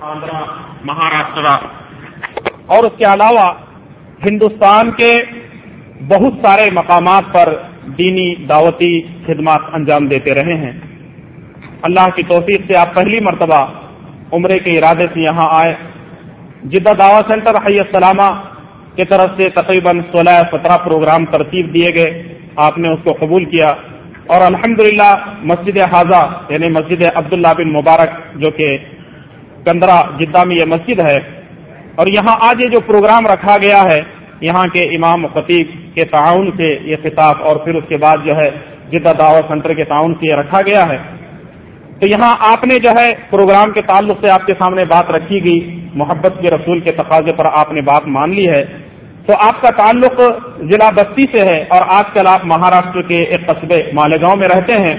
آندھرا، مہاراشٹر۔ اور اس کے علاوہ ہندوستان کے بہت سارے مقامات پر دینی دعوتی خدمات انجام دیتے رہے ہیں۔ اللہ کی توفیق سے آپ پہلی مرتبہ عمرے کے ارادے سے یہاں آئے۔ جدہ دعوی سینٹر حی السلامہ کی طرف سے تقریباً سولہ سترہ پروگرام ترتیب دیے گئے۔ آپ نے اس کو قبول کیا اور الحمدللہ مسجد حاضہ یعنی مسجد عبداللہ بن مبارک جو کہ کندرا جدہ میں یہ مسجد ہے اور یہاں آج یہ جو پروگرام رکھا گیا ہے یہاں کے امام خطیب کے تعاون سے یہ خطاب اور پھر اس کے بعد جو ہے جدہ دعوت سینٹر کے تعاون سے یہ رکھا گیا ہے تو یہاں آپ نے جو ہے پروگرام کے تعلق سے آپ کے سامنے بات رکھی گئی، محبت کے رسول کے تقاضے پر آپ نے بات مان لی ہے تو آپ کا تعلق ضلع بستی سے ہے اور آج کل آپ مہاراشٹر کے ایک قصبے مالیگاؤں میں رہتے ہیں۔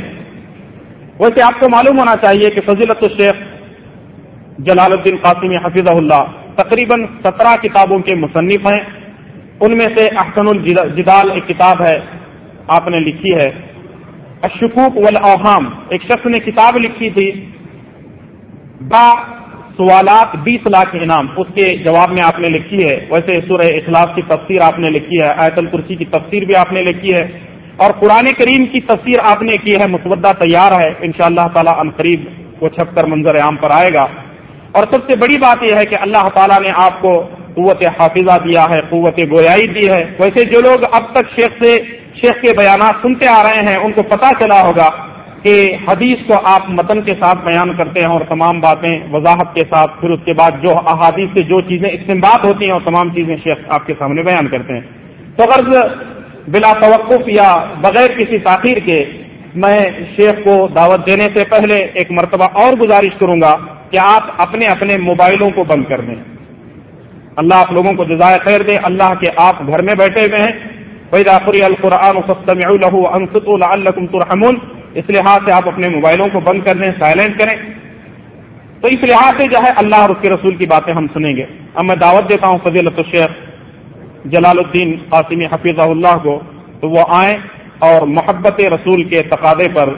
ویسے آپ کو معلوم ہونا چاہیے کہ فضیلت الشیخ جلال الدین قاسمی حفیظ اللہ تقریباً سترہ کتابوں کے مصنف ہیں۔ ان میں سے احسن الجدال ایک کتاب ہے، آپ نے لکھی ہے۔ اشکوک والاوہام، ایک شخص نے کتاب لکھی تھی۔ با سوالات بیس لاکھ انعام، اس کے جواب میں آپ نے لکھی ہے۔ ویسے سورہ اخلاص کی تفسیر آپ نے لکھی ہے، آیت الکرسی کی تفسیر بھی آپ نے لکھی ہے۔ اور قرآن کریم کی تفسیر آپ نے کی ہے مسودہ تیار ہے۔ ان شاء اللہ تعالیٰ عنقریب وہ چھپ کر منظر عام پر آئے گا۔ اور سب سے بڑی بات یہ ہے کہ اللہ تعالیٰ نے آپ کو قوت حافظہ دیا ہے، قوت گویائی دی ہے۔ ویسے جو لوگ اب تک شیخ سے، شیخ کے بیانات سنتے آ رہے ہیں، ان کو پتا چلا ہوگا کہ حدیث کو آپ متن کے ساتھ بیان کرتے ہیں اور تمام باتیں وضاحت کے ساتھ، پھر اس کے بعد جو احادیث سے جو چیزیں استعمال ہوتی ہیں وہ تمام چیزیں شیخ آپ کے سامنے بیان کرتے ہیں۔ تو غرض بلا توقف یا بغیر کسی تاخیر کے میں شیخ کو دعوت دینے سے پہلے ایک مرتبہ اور گزارش کروں گا کہ آپ اپنے اپنے موبائلوں کو بند کر دیں۔ اللہ آپ لوگوں کو جزائے خیر دے۔ اللہ کے آپ گھر میں بیٹھے ہوئے ہیں۔ بھائی داخری القرآن انصت ترحمن اس لحاظ سے آپ اپنے موبائلوں کو بند کر دیں سائلنٹ کریں۔ تو اس لحاظ سے جو ہے اللہ اور اس کے رسول کی باتیں ہم سنیں گے۔ اب میں دعوت دیتا ہوں فضیل الشیخ جلال الدین قاسمی حفیظ اللہ کو۔ تو وہ آئیں اور محبت رسول کے تقاضے پر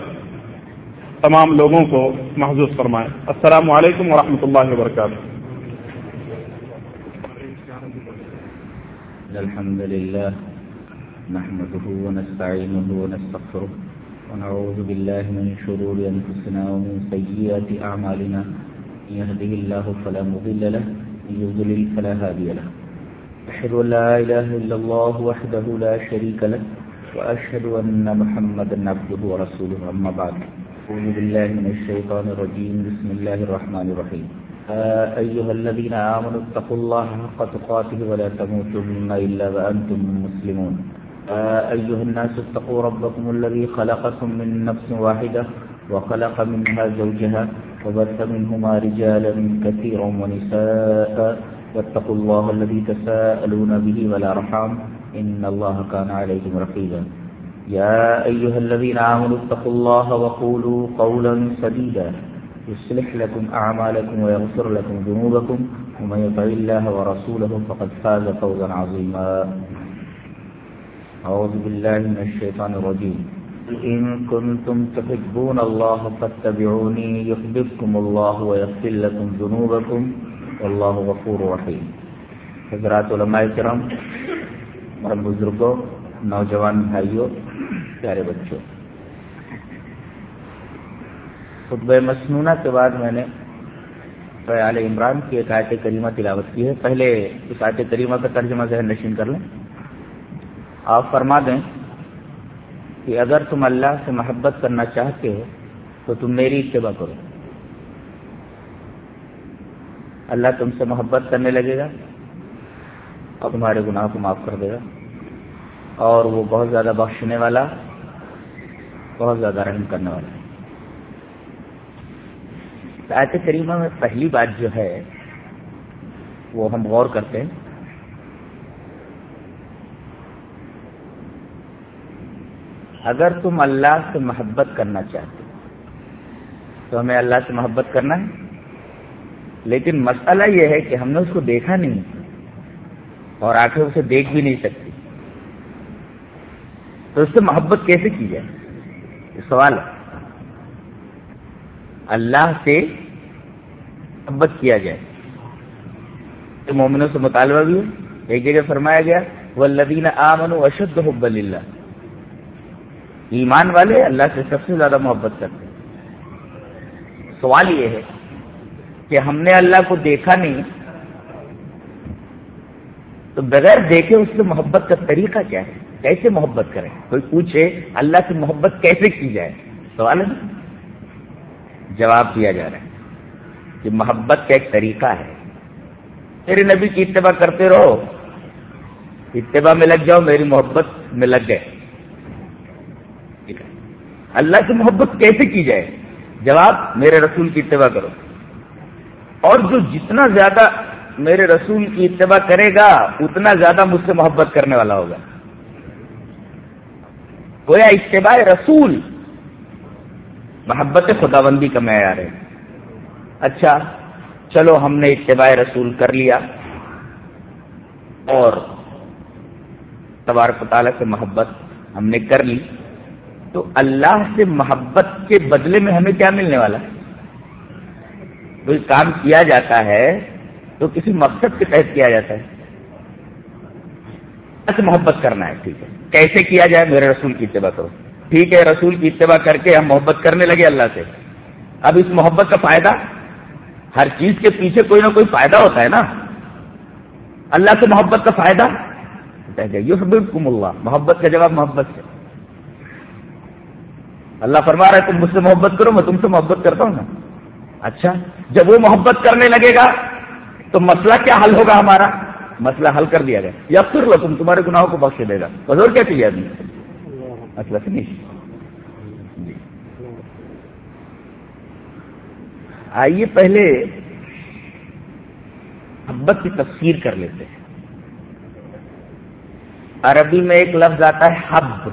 تمام لوگوں کو محظوظ فرمائیں۔ السلام علیکم ورحمۃ اللہ وبرکاتہ۔ الحمد لله نحمده ونستعينه ونستغفره ونعوذ بالله من شرور أنفسنا ومن سيئات أعمالنا. يهده الله فلا مضل له يضلل فلا هادي له. أشهد أن لا إله إلا الله وحده لا شريك له، وأشهد أن محمدا عبده ورسوله. أما بعد، أعوذ بالله من الشيطان الرجيم. بسم الله الرحمن الرحيم. أيها الذين آمنوا اتقوا الله حق تقاته ولا تموتن إلا وأنتم مسلمون. أيها الناس، اتقوا ربكم الذي خلقكم من نفس واحدة وخلق منها زوجها وبث منهما رجالا كثيرا ونساء. واتقوا الله الذي تساءلون به ولا رحام إن الله كان عليكم رقيبا. يا أيها الذين آمنوا، اتقوا الله وقولوا قولا سديدا. يصلح لكم أعمالكم ويغفر لكم ذنوبكم. ومن يطع الله ورسوله فقد فاز فوزا عظيما. أعوذ بالله من الشيطان الرجيم. إن كنتم تحبون الله فاتبعوني يحببكم الله ويغفر لكم ذنوبكم والله غفور رحيم. حضرات علماء کرام، اور بزرگوں، نوجوان بھائیوں، پیارے بچوں. خطبہ مسنونہ کے بعد میں نے فیال عمران کی ایک آیت کریمہ تلاوت کی ہے. پہلے اس آیت کریمہ کا ترجمہ ذہن نشین کر لیں. آپ فرما دیں کہ اگر تم اللہ سے محبت کرنا چاہتے ہو، تو تم میری اتباع کرو۔ اللہ تم سے محبت کرنے لگے گا، اور تمہارے گناہ کو معاف کر دے گا۔ اور وہ بہت زیادہ بخشنے والا، بہت زیادہ رحم کرنے والا ہے۔ آیت کریمہ میں پہلی بات جو ہے، وہ ہم غور کرتے ہیں۔ اگر تم اللہ سے محبت کرنا چاہتے تو ہمیں اللہ سے محبت کرنا ہے۔ لیکن مسئلہ یہ ہے کہ ہم نے اس کو دیکھا نہیں، اور آخر اسے دیکھ بھی نہیں سکتی تو اس سے محبت کیسے کی جائے؟ یہ سوال ہے۔ اللہ سے محبت کیا جائے؟ مومنوں سے مطالبہ بھی ہے۔ ایک جگہ فرمایا گیا وہ لدین آمن اشد حب اللہ ایمان والے اللہ سے سب سے زیادہ محبت کرتے ہیں۔ سوال یہ ہے کہ ہم نے اللہ کو دیکھا نہیں، تو بغیر دیکھے اس سے محبت کا طریقہ کیا ہے؟ کیسے محبت کریں؟ کوئی پوچھے اللہ سے محبت کیسے کی جائے؟ سوال ہے جواب دیا جا رہا ہے کہ محبت کا ایک طریقہ ہے۔ میرے نبی کی اتباع کرتے رہو، اتباع میں لگ جاؤ، میری محبت میں لگ گئے۔ اللہ سے محبت کیسے کی جائے؟ جواب، میرے رسول کی اتباع کرو۔ اور جو جتنا زیادہ میرے رسول کی اتباع کرے گا، اتنا زیادہ مجھ سے محبت کرنے والا ہوگا۔ گویا اتباع رسول، محبت خدا بندی کا معیار ہے۔ اچھا چلو ہم نے اتباع رسول کر لیا۔ اور تبارک تعالیٰ سے محبت ہم نے کر لی۔ تو اللہ سے محبت کے بدلے میں ہمیں کیا ملنے والا کوئی کام کیا جاتا ہے، تو کسی مقصد کے تحت کیا جاتا ہے۔ سے محبت کرنا ہے، ٹھیک ہے۔ کیسے کیا جائے؟ میرے رسول کی اتباع کرو۔ ٹھیک ہے، رسول کی اتباع کر کے ہم محبت کرنے لگے اللہ سے۔ اب اس محبت کا فائدہ، ہر چیز کے پیچھے کوئی نہ کوئی فائدہ ہوتا ہے نا۔ اللہ سے محبت کا فائدہ۔ یحببکم اللہ۔ محبت کا جواب محبت سے اللہ فرما رہا ہے، تم مجھ سے محبت کرو، میں تم سے محبت کرتا ہوں نا. اچھا جب وہ محبت کرنے لگے گا، تو مسئلہ کیا حل ہوگا ہمارا؟ مسئلہ حل کر دیا گیا۔ یا پھر لو، تم تمہارے گناہوں کو بخش دے گا۔ بس اور کیا چاہیے آدمی مسئلہ فنش جی۔ آئیے پہلے محبت کی تفسیر کر لیتے ہیں۔ عربی میں ایک لفظ آتا ہے حب۔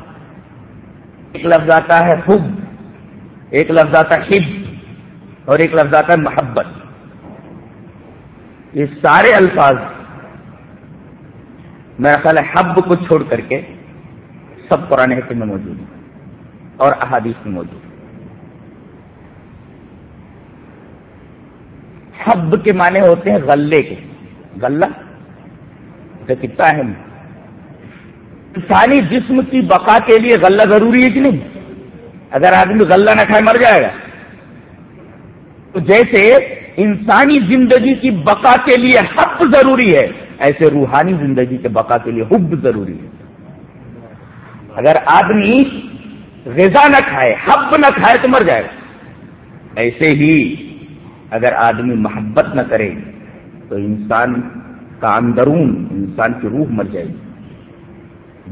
ایک لفظ آتا ہے حب ایک لفظ آتا ہے حب، اور ایک لفظ آتا ہے محبت۔ یہ سارے الفاظ میرا خیال ہے حب کو چھوڑ کر کے سب قرآن حکم میں موجود ہیں اور احادیث میں موجود ہیں۔ حب کے معنی ہوتے ہیں غلے کے۔ غلہ تو کتنا اہم انسانی جسم کی بقا کے لیے غلہ ضروری ہے کہ نہیں؟ اگر آدمی غلہ نہ کھائے مر جائے گا۔ تو جیسے انسانی زندگی کی بقا کے لیے حب ضروری ہے، ایسے روحانی زندگی کے بقا کے لیے حب ضروری ہے۔ اگر آدمی غذا نہ کھائے، حب نہ کھائے تو مر جائے گا۔ ایسے ہی اگر آدمی محبت نہ کرے، تو انسان کا اندرون، انسان کی روح مر جائے گی۔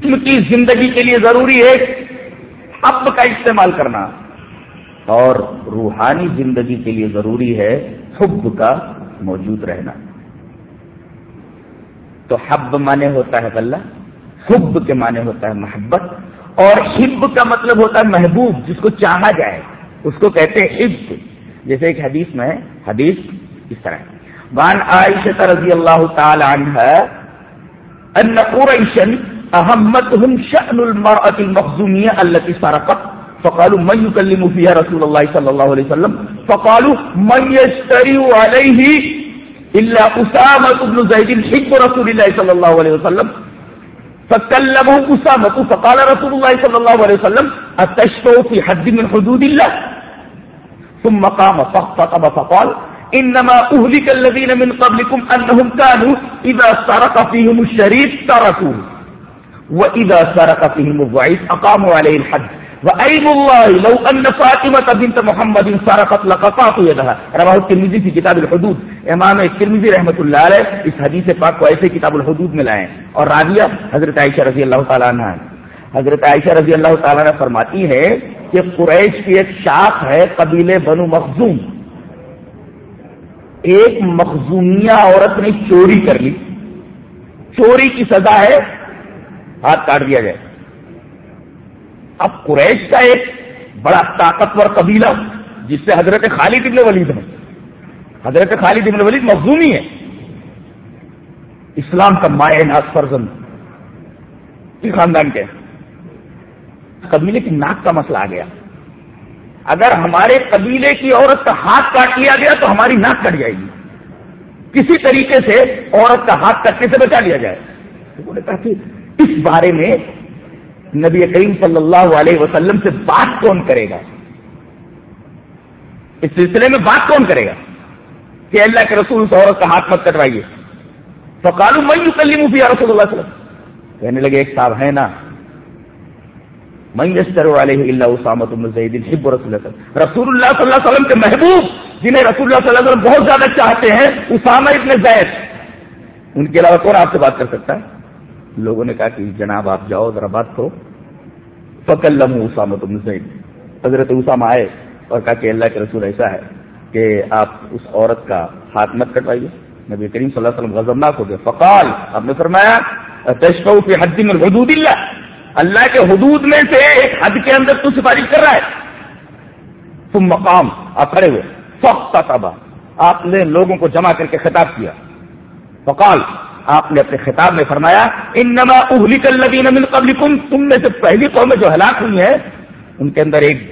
جن کی زندگی کے لیے ضروری ہے حب کا استعمال کرنا اور روحانی زندگی کے لیے ضروری ہے حب کا موجود رہنا تو حب مانے ہوتا ہے غلہ، حب کے معنی ہوتا ہے محبت اور حب کا مطلب ہوتا ہے محبوب، جس کو چاہا جائے۔ اس کو کہتے ہیں حب جیسے ایک حدیث میں، حدیث اس طرح وان عائشہ رضی اللہ تعالی عنہ ان قریشا اهمتهم شأن المرأة المخزومية التي سرقت. فقالوا، من يكلم فيها رسول الله صلى الله عليه وسلم؟ فقالوا، من يشتري عليه إلا أسامة بن زيد حب رسول الله صلى الله عليه وسلم. فكلمه أسامة. فقال رسول الله صلى الله عليه وسلم أتشفوا في حد من حدود الله؟ ثم قام، فخطب، فقال، إنما أهلك الذين من قبلكم أنهم كانوا إذا سرق فيهم الشريف تركوه. وإذا سرق فيهم الضعيف أقاموا عليه الحد وأيم الله لو أن فاطمة بنت محمد سرقت لقطعت يدها رواه الترمذي في كتاب الحدود. امام الترمذي رحمۃ اللہ علیہ اس حدیث پاک کو ایسے کتاب الحدود میں لائے اور راویہ حضرت عائشہ رضی اللہ تعالیٰ عنہ حضرت عائشہ رضی اللہ تعالیٰ نے فرماتی ہے کہ قریش کی ایک شاخ ہے قبیلے بنو مخزوم۔ ایک مخزومیہ عورت نے چوری کر لی۔ چوری کی سزا ہے ہاتھ کاٹ دیا جائے۔ اب قریش کا ایک بڑا طاقتور قبیلہ جس سے حضرت خالد ابن ولید ہے حضرت خالد ابن ولید مخزومی ہے اسلام کا مائع ناز فرزند۔ خاندان کے۔ قبیلے کی ناک کا مسئلہ آ گیا۔ اگر ہمارے قبیلے کی عورت کا ہاتھ کاٹ لیا گیا تو ہماری ناک کٹ جائے گی۔ کسی طریقے سے عورت کا ہاتھ کٹنے سے بچا لیا جائے۔ انہوں نے کہا کہ اس بارے میں نبی کریم صلی اللہ علیہ وسلم سے بات کون کرے گا؟ اس سلسلے میں بات کون کرے گا؟ کہ اللہ کے رسول اس عورت کا ہاتھ مت کٹوائیے۔ تو کالو میں یو کلی رسول اللہ وسلم۔ کہنے لگے، ایک صاحب ہے نا۔ میں یستر والے اللہ اسامت حب رسول اللہ رسول اللہ صلی اللہ علیہ وسلم کے محبوب، جنہیں رسول اللہ صلی اللہ علیہ وسلم بہت زیادہ چاہتے ہیں، اسامہ ابن زید۔ ان کے علاوہ کون آپ سے بات کر سکتا ہے؟ لوگوں نے کہا کہ جناب آپ جاؤ، ذرا بات کرو۔ فکلم اسامت ابن زید۔ حضرت اسامہ آئے اور کہا کہ اللہ کے رسول ایسا ہے کہ آپ اس عورت کا ہاتھ مت کٹوائیے۔ نبی کریم صلی اللہ علیہ وسلم غزمناک ہو گئے۔ فقال، آپ نے فرمایا تشکو حد میں حدود اللہ۔ اللہ کے حدود میں سے ایک حد کے اندر تو سفارش کر رہا ہے۔ تم مقام آپ کھڑے ہوئے۔ فخت تبا آپ نے لوگوں کو جمع کر کے خطاب کیا۔ فقال آپ نے اپنے خطاب میں فرمایا ان نما اہلی کل قبل تم میں سے پہلی قومیں جو ہلاک ہوئی ہیں، ان کے اندر ایک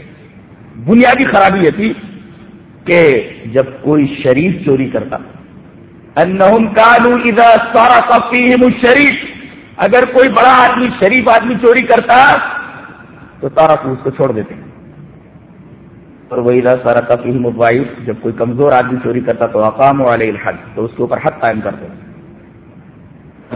بنیادی خرابی یہ تھی کہ جب کوئی شریف چوری کرتا، انہم کالو اذا سارا فیہم شریف اگر کوئی بڑا آدمی، شریف آدمی چوری کرتا، تو تارا کو اس کو چھوڑ دیتے اور وہی سارا کفی مبائف جب کوئی کمزور آدمی چوری کرتا، تو اقام والے الحق تو اس کے اوپر حق قائم کرتے ہیں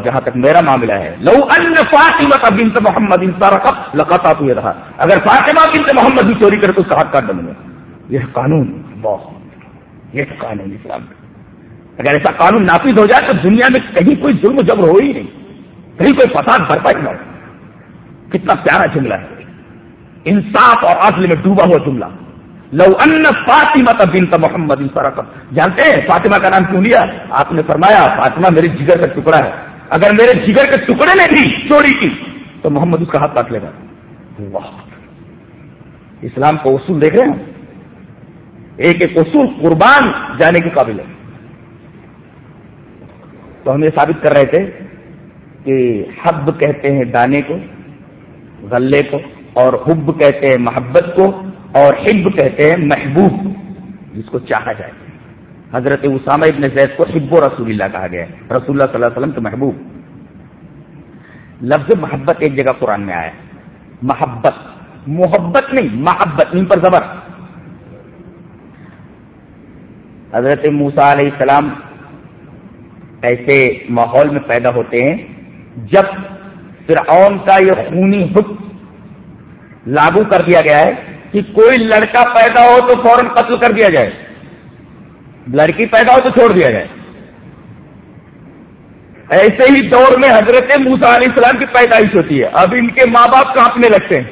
جہاں تک میرا معاملہ ہے۔ لو ان فاطمہ بنت محمد ان سارا کب لقاتا تو یہ رہا اگر فاطمہ بنت محمد بھی چوری کرے تو اس کا حق کاٹ ڈالوں گا یہ قانون بہت۔ یہ قانون اسلام اگر ایسا قانون نافذ ہو جائے تو دنیا میں کہیں کوئی ظلم جبر ہو ہی نہیں۔ کہیں کوئی فساد بھرپا ہی نہ ہو۔ کتنا پیارا جملہ ہے۔ انصاف اور عدل میں ڈوبا ہوا جملہ۔ لو ان فاطمہ بنت محمد ان سارا جانتے ہیں فاطمہ کا نام کیوں لیا؟ آپ نے فرمایا، فاطمہ میرے جگر کا ٹکڑا ہے۔ اگر میرے جگر کے ٹکڑے نے بھی چوری کی، تو محمد اس کا ہاتھ کاٹ لے گا۔ اسلام کو اصول دیکھ رہے ہیں ایک ایک اصول قربان جانے کے قابل ہے۔ تو ہم یہ ثابت کر رہے تھے کہ حب کہتے ہیں دانے کو، غلے کو، اور حب کہتے ہیں محبت کو، اور حب کہتے ہیں محبوب کو جس کو چاہا جائے۔ حضرت اسامہ ابن زید کو حب و رسول اللہ کہا گیا ہے۔ رسول اللہ صلی اللہ علیہ وسلم کے محبوب۔ لفظ محبت ایک جگہ قرآن میں آیا محبت۔ محبت نہیں، محبت، ان پر زبر۔ حضرت موسا علیہ السلام ایسے ماحول میں پیدا ہوتے ہیں جب فرعون کا یہ خونی حکم لاگو کر دیا گیا ہے کہ کوئی لڑکا پیدا ہو تو فوراً قتل کر دیا جائے۔ لڑکی پیدا ہو تو چھوڑ دیا جائے۔ ایسے ہی دور میں حضرت موسا علیہ السلام کی پیدائش ہوتی ہے۔ اب ان کے ماں باپ کانپنے لگتے ہیں۔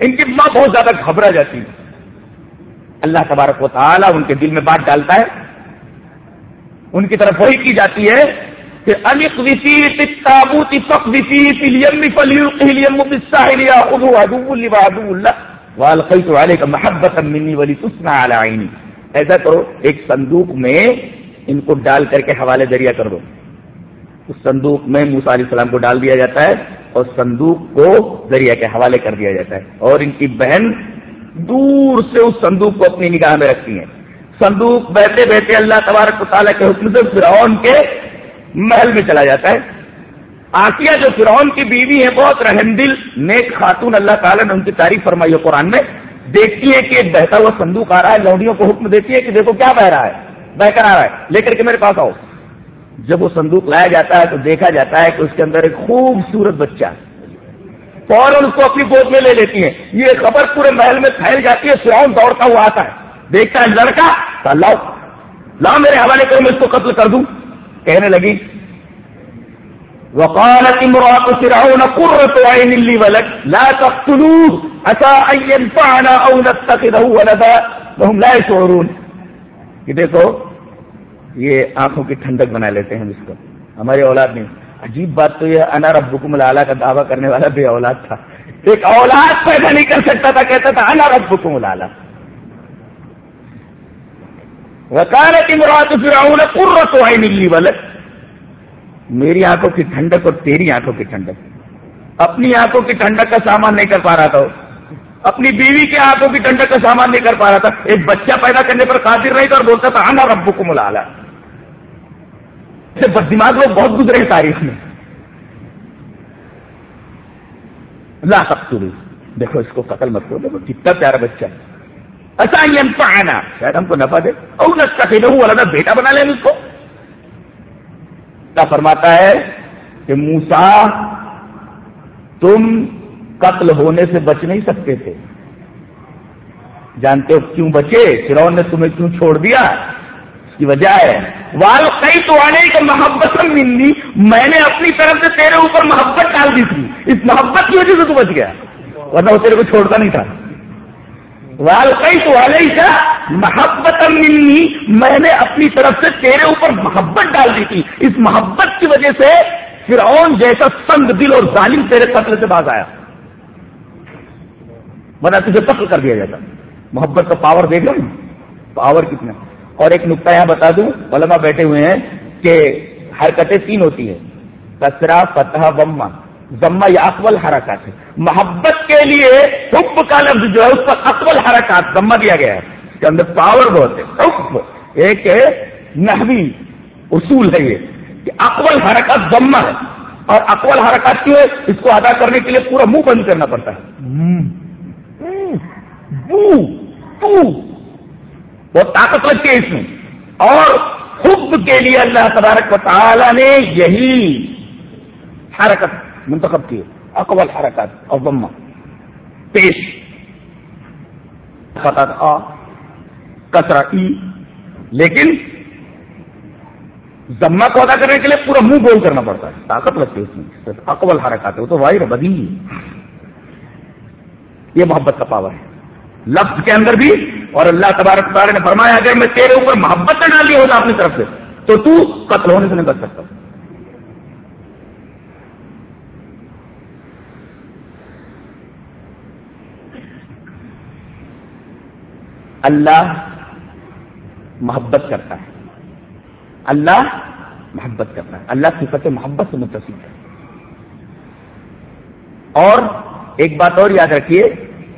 ان کی ماں بہت زیادہ گھبرا جاتی ہے۔ اللہ تبارک و تعالیٰ ان کے دل میں بات ڈالتا ہے۔ ان کی طرف وہی کی جاتی ہے کہ محبت ایسا کرو، ایک صندوق میں ان کو ڈال کر کے حوالے دریا کر دو۔ اس صندوق میں موسا علیہ السلام کو ڈال دیا جاتا ہے اور صندوق کو دریا کے حوالے کر دیا جاتا ہے۔ اور ان کی بہن دور سے اس صندوق کو اپنی نگاہ میں رکھتی ہیں۔ صندوق بہتے بہتے اللہ تبارک و تعالیٰ کے حکم سے فرعون کے محل میں چلا جاتا ہے۔ آسیہ جو فرعون کی بیوی ہے، بہت رحم دل، نیک خاتون، اللہ تعالیٰ نے ان کی تعریف فرمائی ہے قرآن میں۔ دیکھتی ہے کہ ایک بہتا ہوا صندوق آ رہا ہے، لوڈیوں کو حکم دیتی ہے کہ دیکھو کیا بہ رہا ہے بہ کر آ رہا ہے لے کر کے میرے پاس آؤ۔ جب وہ صندوق لایا جاتا ہے تو دیکھا جاتا ہے کہ اس کے اندر ایک خوبصورت بچہ فوراً اس کو اپنی گود میں لے لیتی ہے یہ خبر پورے محل میں پھیل جاتی ہے فرعون دوڑتا ہوا آتا ہے۔ دیکھتا ہے لڑکا تو لاؤ لاؤ میرے حوالے کرو، میں اس کو قتل کر دوں۔ کہنے لگی وقالت امرأة فرعون قرة عين لي ولك، لا تقتلوه عسى أن ينفعنا أو نتخذه ولدا. وهم لا يشعرون. کہ دیکھو، یہ آنکھوں کی ٹھنڈک بنا لیتے ہیں اس کو۔ ہماری اولاد نہیں۔ عجیب بات تو یہ انا ربکم الاعلی کا دعویٰ کرنے والا بے اولاد تھا۔ ایک اولاد پیدا نہیں کر سکتا تھا، کہتا تھا انا ربکم الاعلی وکالت امرات فرعون قرۃ عین لی ولد میری آنکھوں کی ٹھنڈک اور تیری آنکھوں کی ٹھنڈک۔ اپنی آنکھوں کی ٹھنڈک کا سامان نہیں کر پا رہا تھا اپنی بیوی کے آنکھوں کی ٹنڈک کا سامان نہیں کر پا رہا تھا۔ ایک بچہ پیدا کرنے پر قادر نہیں تھا اور بولتا تھا آنا ربو کو ملا بد دماغ لوگ بہت گزرے ہیں تاریخ میں۔ لا تقتلوا۔ دیکھو، اس کو قتل مت کرو۔ دیکھو، کتنا پیارا بچہ ہے۔ ایسا آنا شاید ہم کو نفع دے۔ اور نہ بیٹا بنا لیں اس کو۔ فرماتا ہے کہ موسا تم قتل ہونے سے بچ نہیں سکتے تھے۔ جانتے ہو کیوں بچے؟ فرون نے تمہیں کیوں چھوڑ دیا؟ اس کی وجہ ہے۔ وال کئی تو آنے کا محبت ملنی میں نے اپنی طرف سے تیرے اوپر محبت ڈال دی تھی۔ اس محبت کی وجہ سے تو بچ گیا۔ ورنہ وہ تیرے کو چھوڑتا نہیں تھا۔ وال کئی تو کا محبت ملنی میں نے اپنی طرف سے تیرے اوپر محبت ڈال دی تھی۔ اس محبت کی وجہ سے فرعون جیسا سنگ دل اور ظالم تیرے قتل سے باز آیا۔ ورنہ تجھے قتل کر دیا جاتا۔ محبت کا پاور دیکھ لو۔ پاور کتنا۔ اور ایک نقطہ یہاں بتا دوں۔ علماء بیٹھے ہوئے ہیں کہ حرکتیں تین ہوتی ہیں۔ کسرا فتح وما ضمہ یا اقبل حرکات ہے محبت کے لیے حب کا لفظ جو ہے اس پر اقبل حرکات ضمہ دیا گیا ہے۔ اس کے اندر پاور بہت ہے۔ حب ایک نحوی اصول ہے یہ کہ اقبل حرکات ضمہ ہے۔ اور اقبل حرکات کیوں ہے؟ اس کو ادا کرنے کے لیے پورا منہ بند کرنا پڑتا ہے۔ بہت طاقت لگتی ہے اس میں۔ اور حب کے لیے اللہ تبارک و تعالی نے یہی حرکت منتخب کی اقبل حرکت اور بما پیش پتا کسرا ای. لیکن ضمہ کو ادا کرنے کے لیے پورا منہ بول کرنا پڑتا ہے. طاقت لگتی ہے اس میں. اقبل حرکات ہے وہ تو واحر بدی. یہ محبت کا پاور ہے. لفظ کے اندر بھی، اور اللہ تبارک تعالیٰ نے فرمایا اگر میں تیرے اوپر محبت نہ ڈالی ہوتا اپنی طرف سے، تو تو قتل ہونے سے نہیں بچ سکتا. اللہ محبت کرتا ہے۔ اللہ محبت کرتا ہے۔ اللہ کی فتح محبت سے متصل ہے۔ اور ایک بات اور یاد رکھیے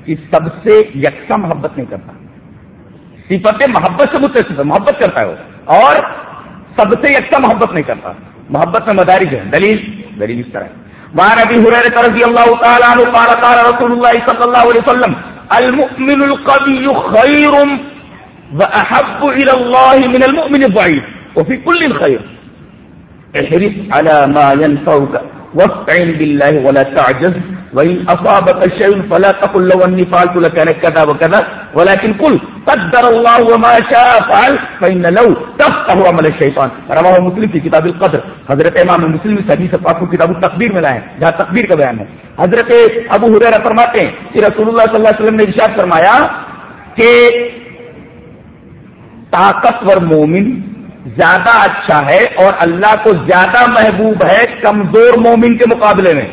کہ سب سے یکساں محبت نہیں کرتا۔ صفت محبت سے متصف محبت کرتا ہے وہ۔ اور سب سے یکساں محبت نہیں کرتا۔ محبت میں مدارج ہے۔ دلیل دلیل اس طرح وہاں ابھی حریر رضی اللہ تعالیٰ عنہ قال قال رسول اللہ صلی اللہ علیہ وسلم المؤمن القوي خير واحب الى الله من المؤمن الضعيف. وفي كل خير. احرص على ما ينفعك. واستعن بالله ولا تعجز، وإن أصابك شيء فلا تقل لو أني فعلت لكان كذا وكذا، ولكن قل قدر الله وما شاء فعل، فإن لو تفقه عمل الشيطان. رواه مسلم في كتاب القدر. حضرت امام مسلم اس حدیث پاک کو کتاب التقدیر میں لائے جہاں تقدیر کا بیان ہے. حضرت ابو حریرہ فرماتے ہیں کہ رسول اللہ صلی اللہ علیہ وسلم نے ارشاد فرمایا کہ طاقتور مومن زیادہ اچھا ہے اور اللہ کو زیادہ محبوب ہے کمزور مومن کے مقابلے میں۔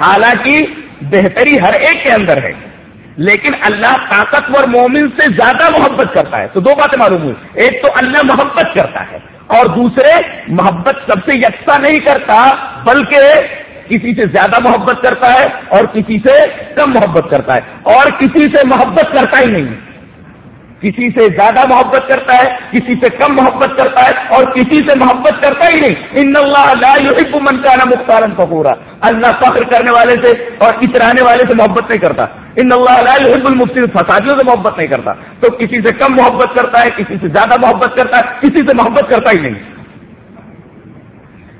حالانکہ بہتری ہر ایک کے اندر ہے، لیکن اللہ طاقتور مومن سے زیادہ محبت کرتا ہے۔ تو دو باتیں معلوم ہوئی۔ ایک تو اللہ محبت کرتا ہے اور دوسرے محبت سب سے یکساں نہیں کرتا، بلکہ کسی سے زیادہ محبت کرتا ہے اور کسی سے کم محبت کرتا ہے۔ اور کسی سے محبت کرتا ہی نہیں۔ کسی سے زیادہ محبت کرتا ہے، کسی سے کم محبت کرتا ہے اور کسی سے محبت کرتا ہی نہیں۔ ان اللہ لا يحب من كان مختارا فخورا۔ اللہ فخر کرنے والے سے اور اترانے والے سے محبت نہیں کرتا۔ ان اللہ لا يحب المفسد فسادیوں سے محبت نہیں کرتا۔ تو کسی سے کم محبت کرتا ہے، کسی سے زیادہ محبت کرتا ہے، کسی سے محبت کرتا ہی نہیں۔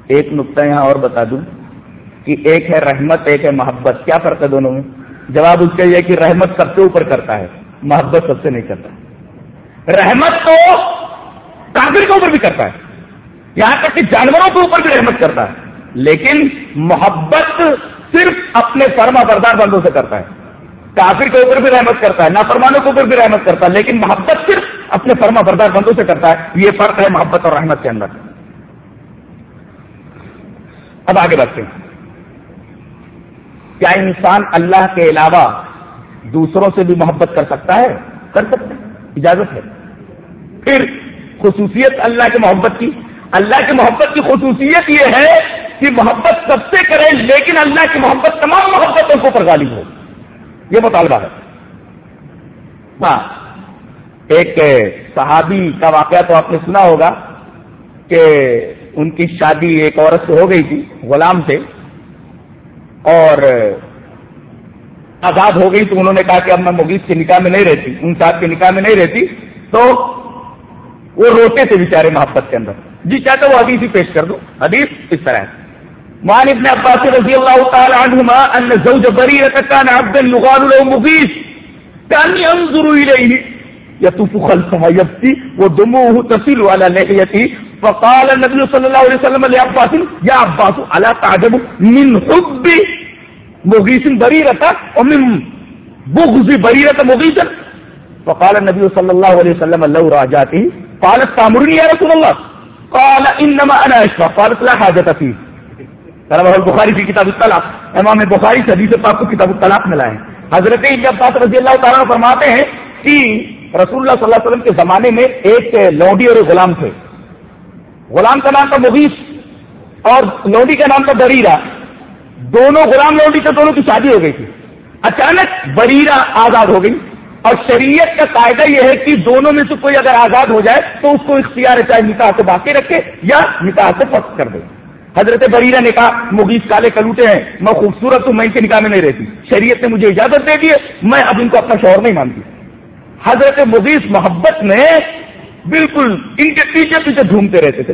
ایک نقطہ یہاں اور بتا دوں کہ ایک ہے رحمت، ایک ہے محبت۔ کیا فرق ہے دونوں میں؟ جواب اس کا یہ کہ رحمت سب سے اوپر کرتا ہے، محبت سب سے نہیں کرتا۔ رحمت تو کافر کے اوپر بھی کرتا ہے۔ یہاں تک کہ جانوروں کے اوپر بھی رحمت کرتا ہے۔ لیکن محبت صرف اپنے فرما بردار بندوں سے کرتا ہے۔ کافر کے اوپر بھی رحمت کرتا ہے، نافرمانوں کے اوپر بھی رحمت کرتا ہے، لیکن محبت صرف اپنے فرما بردار بندوں سے کرتا ہے۔ یہ فرق ہے محبت اور رحمت کے اندر۔ اب آگے بڑھتے ہیں۔ کیا انسان اللہ کے علاوہ دوسروں سے بھی محبت کر سکتا ہے؟ کر سکتا ہے، اجازت ہے۔ پھر خصوصیت اللہ کی محبت کی۔ اللہ کی محبت کی خصوصیت یہ ہے کہ محبت سب سے کرے، لیکن اللہ کی محبت تمام محبتوں کو پر غالب ہو۔ یہ مطالبہ ہے۔ ہاں ایک صحابی کا واقعہ تو آپ نے سنا ہوگا کہ ان کی شادی ایک عورت سے ہو گئی تھی، غلام سے اور آزاد ہو گئی تو انہوں نے کہا کہ اب میں مغیث کے نکاح میں نہیں رہتی ان صاحب کے نکاح میں نہیں رہتی۔ تو وہ روتے تھے بیچارے محبت کے اندر۔ جی چاہتے وہ حدیث ہی پیش کر دو۔ حدیث اس طرح ہے۔ مان ابن عباس رضی اللہ تعالی عنہما ان زوج بریرہ کان عبد یغال له مغیث كان ينظر اليه يطوف خلفها يبكي ودموه تسيل على لحيته فقال النبي صلى الله عليه وسلم لعباس يا عباس، الا تعجب من حب مغيث بريرة ومن بغض بريرة مغيثا فقال النبي صلى الله عليه وسلم لو راجعته قالت تامرني يا رسول الله. قال انما انا اشفى قالت لا حاجة فيه. بخاری کی کتاب الطلاق. امام بخاری سے حدیث پاک کو کتاب الطلاق میں لائے حضرت عباس رضی اللہ تعالیٰ فرماتے ہیں کہ رسول اللہ صلی اللہ علیہ وسلم کے زمانے میں ایک لوڈی اور ایک غلام تھے. غلام کا نام تھا مغیث اور لوڈی کا نام تھا بریرا دونوں غلام لوڈی تھے، دونوں کی شادی ہو گئی تھی. اچانک بریرا آزاد ہو گئی. اور شریعت کا قاعدہ یہ ہے کہ دونوں میں سے کوئی اگر آزاد ہو جائے تو اس کو اختیار چاہے نکاح سے باقی رکھے یا نکاح سے فخر کر دے۔ حضرت بریرا نے کہا، مغیث کالے کلوٹے ہیں، میں خوبصورت ہوں، میں ان کے نکاح میں نہیں رہتی۔ شریعت نے مجھے اجازت دے دی ہے، میں اب ان کو اپنا شوہر نہیں مانتی۔ حضرت مغیث محبت میں بالکل ان کے پیچھے پیچھے گھومتے رہتے تھے۔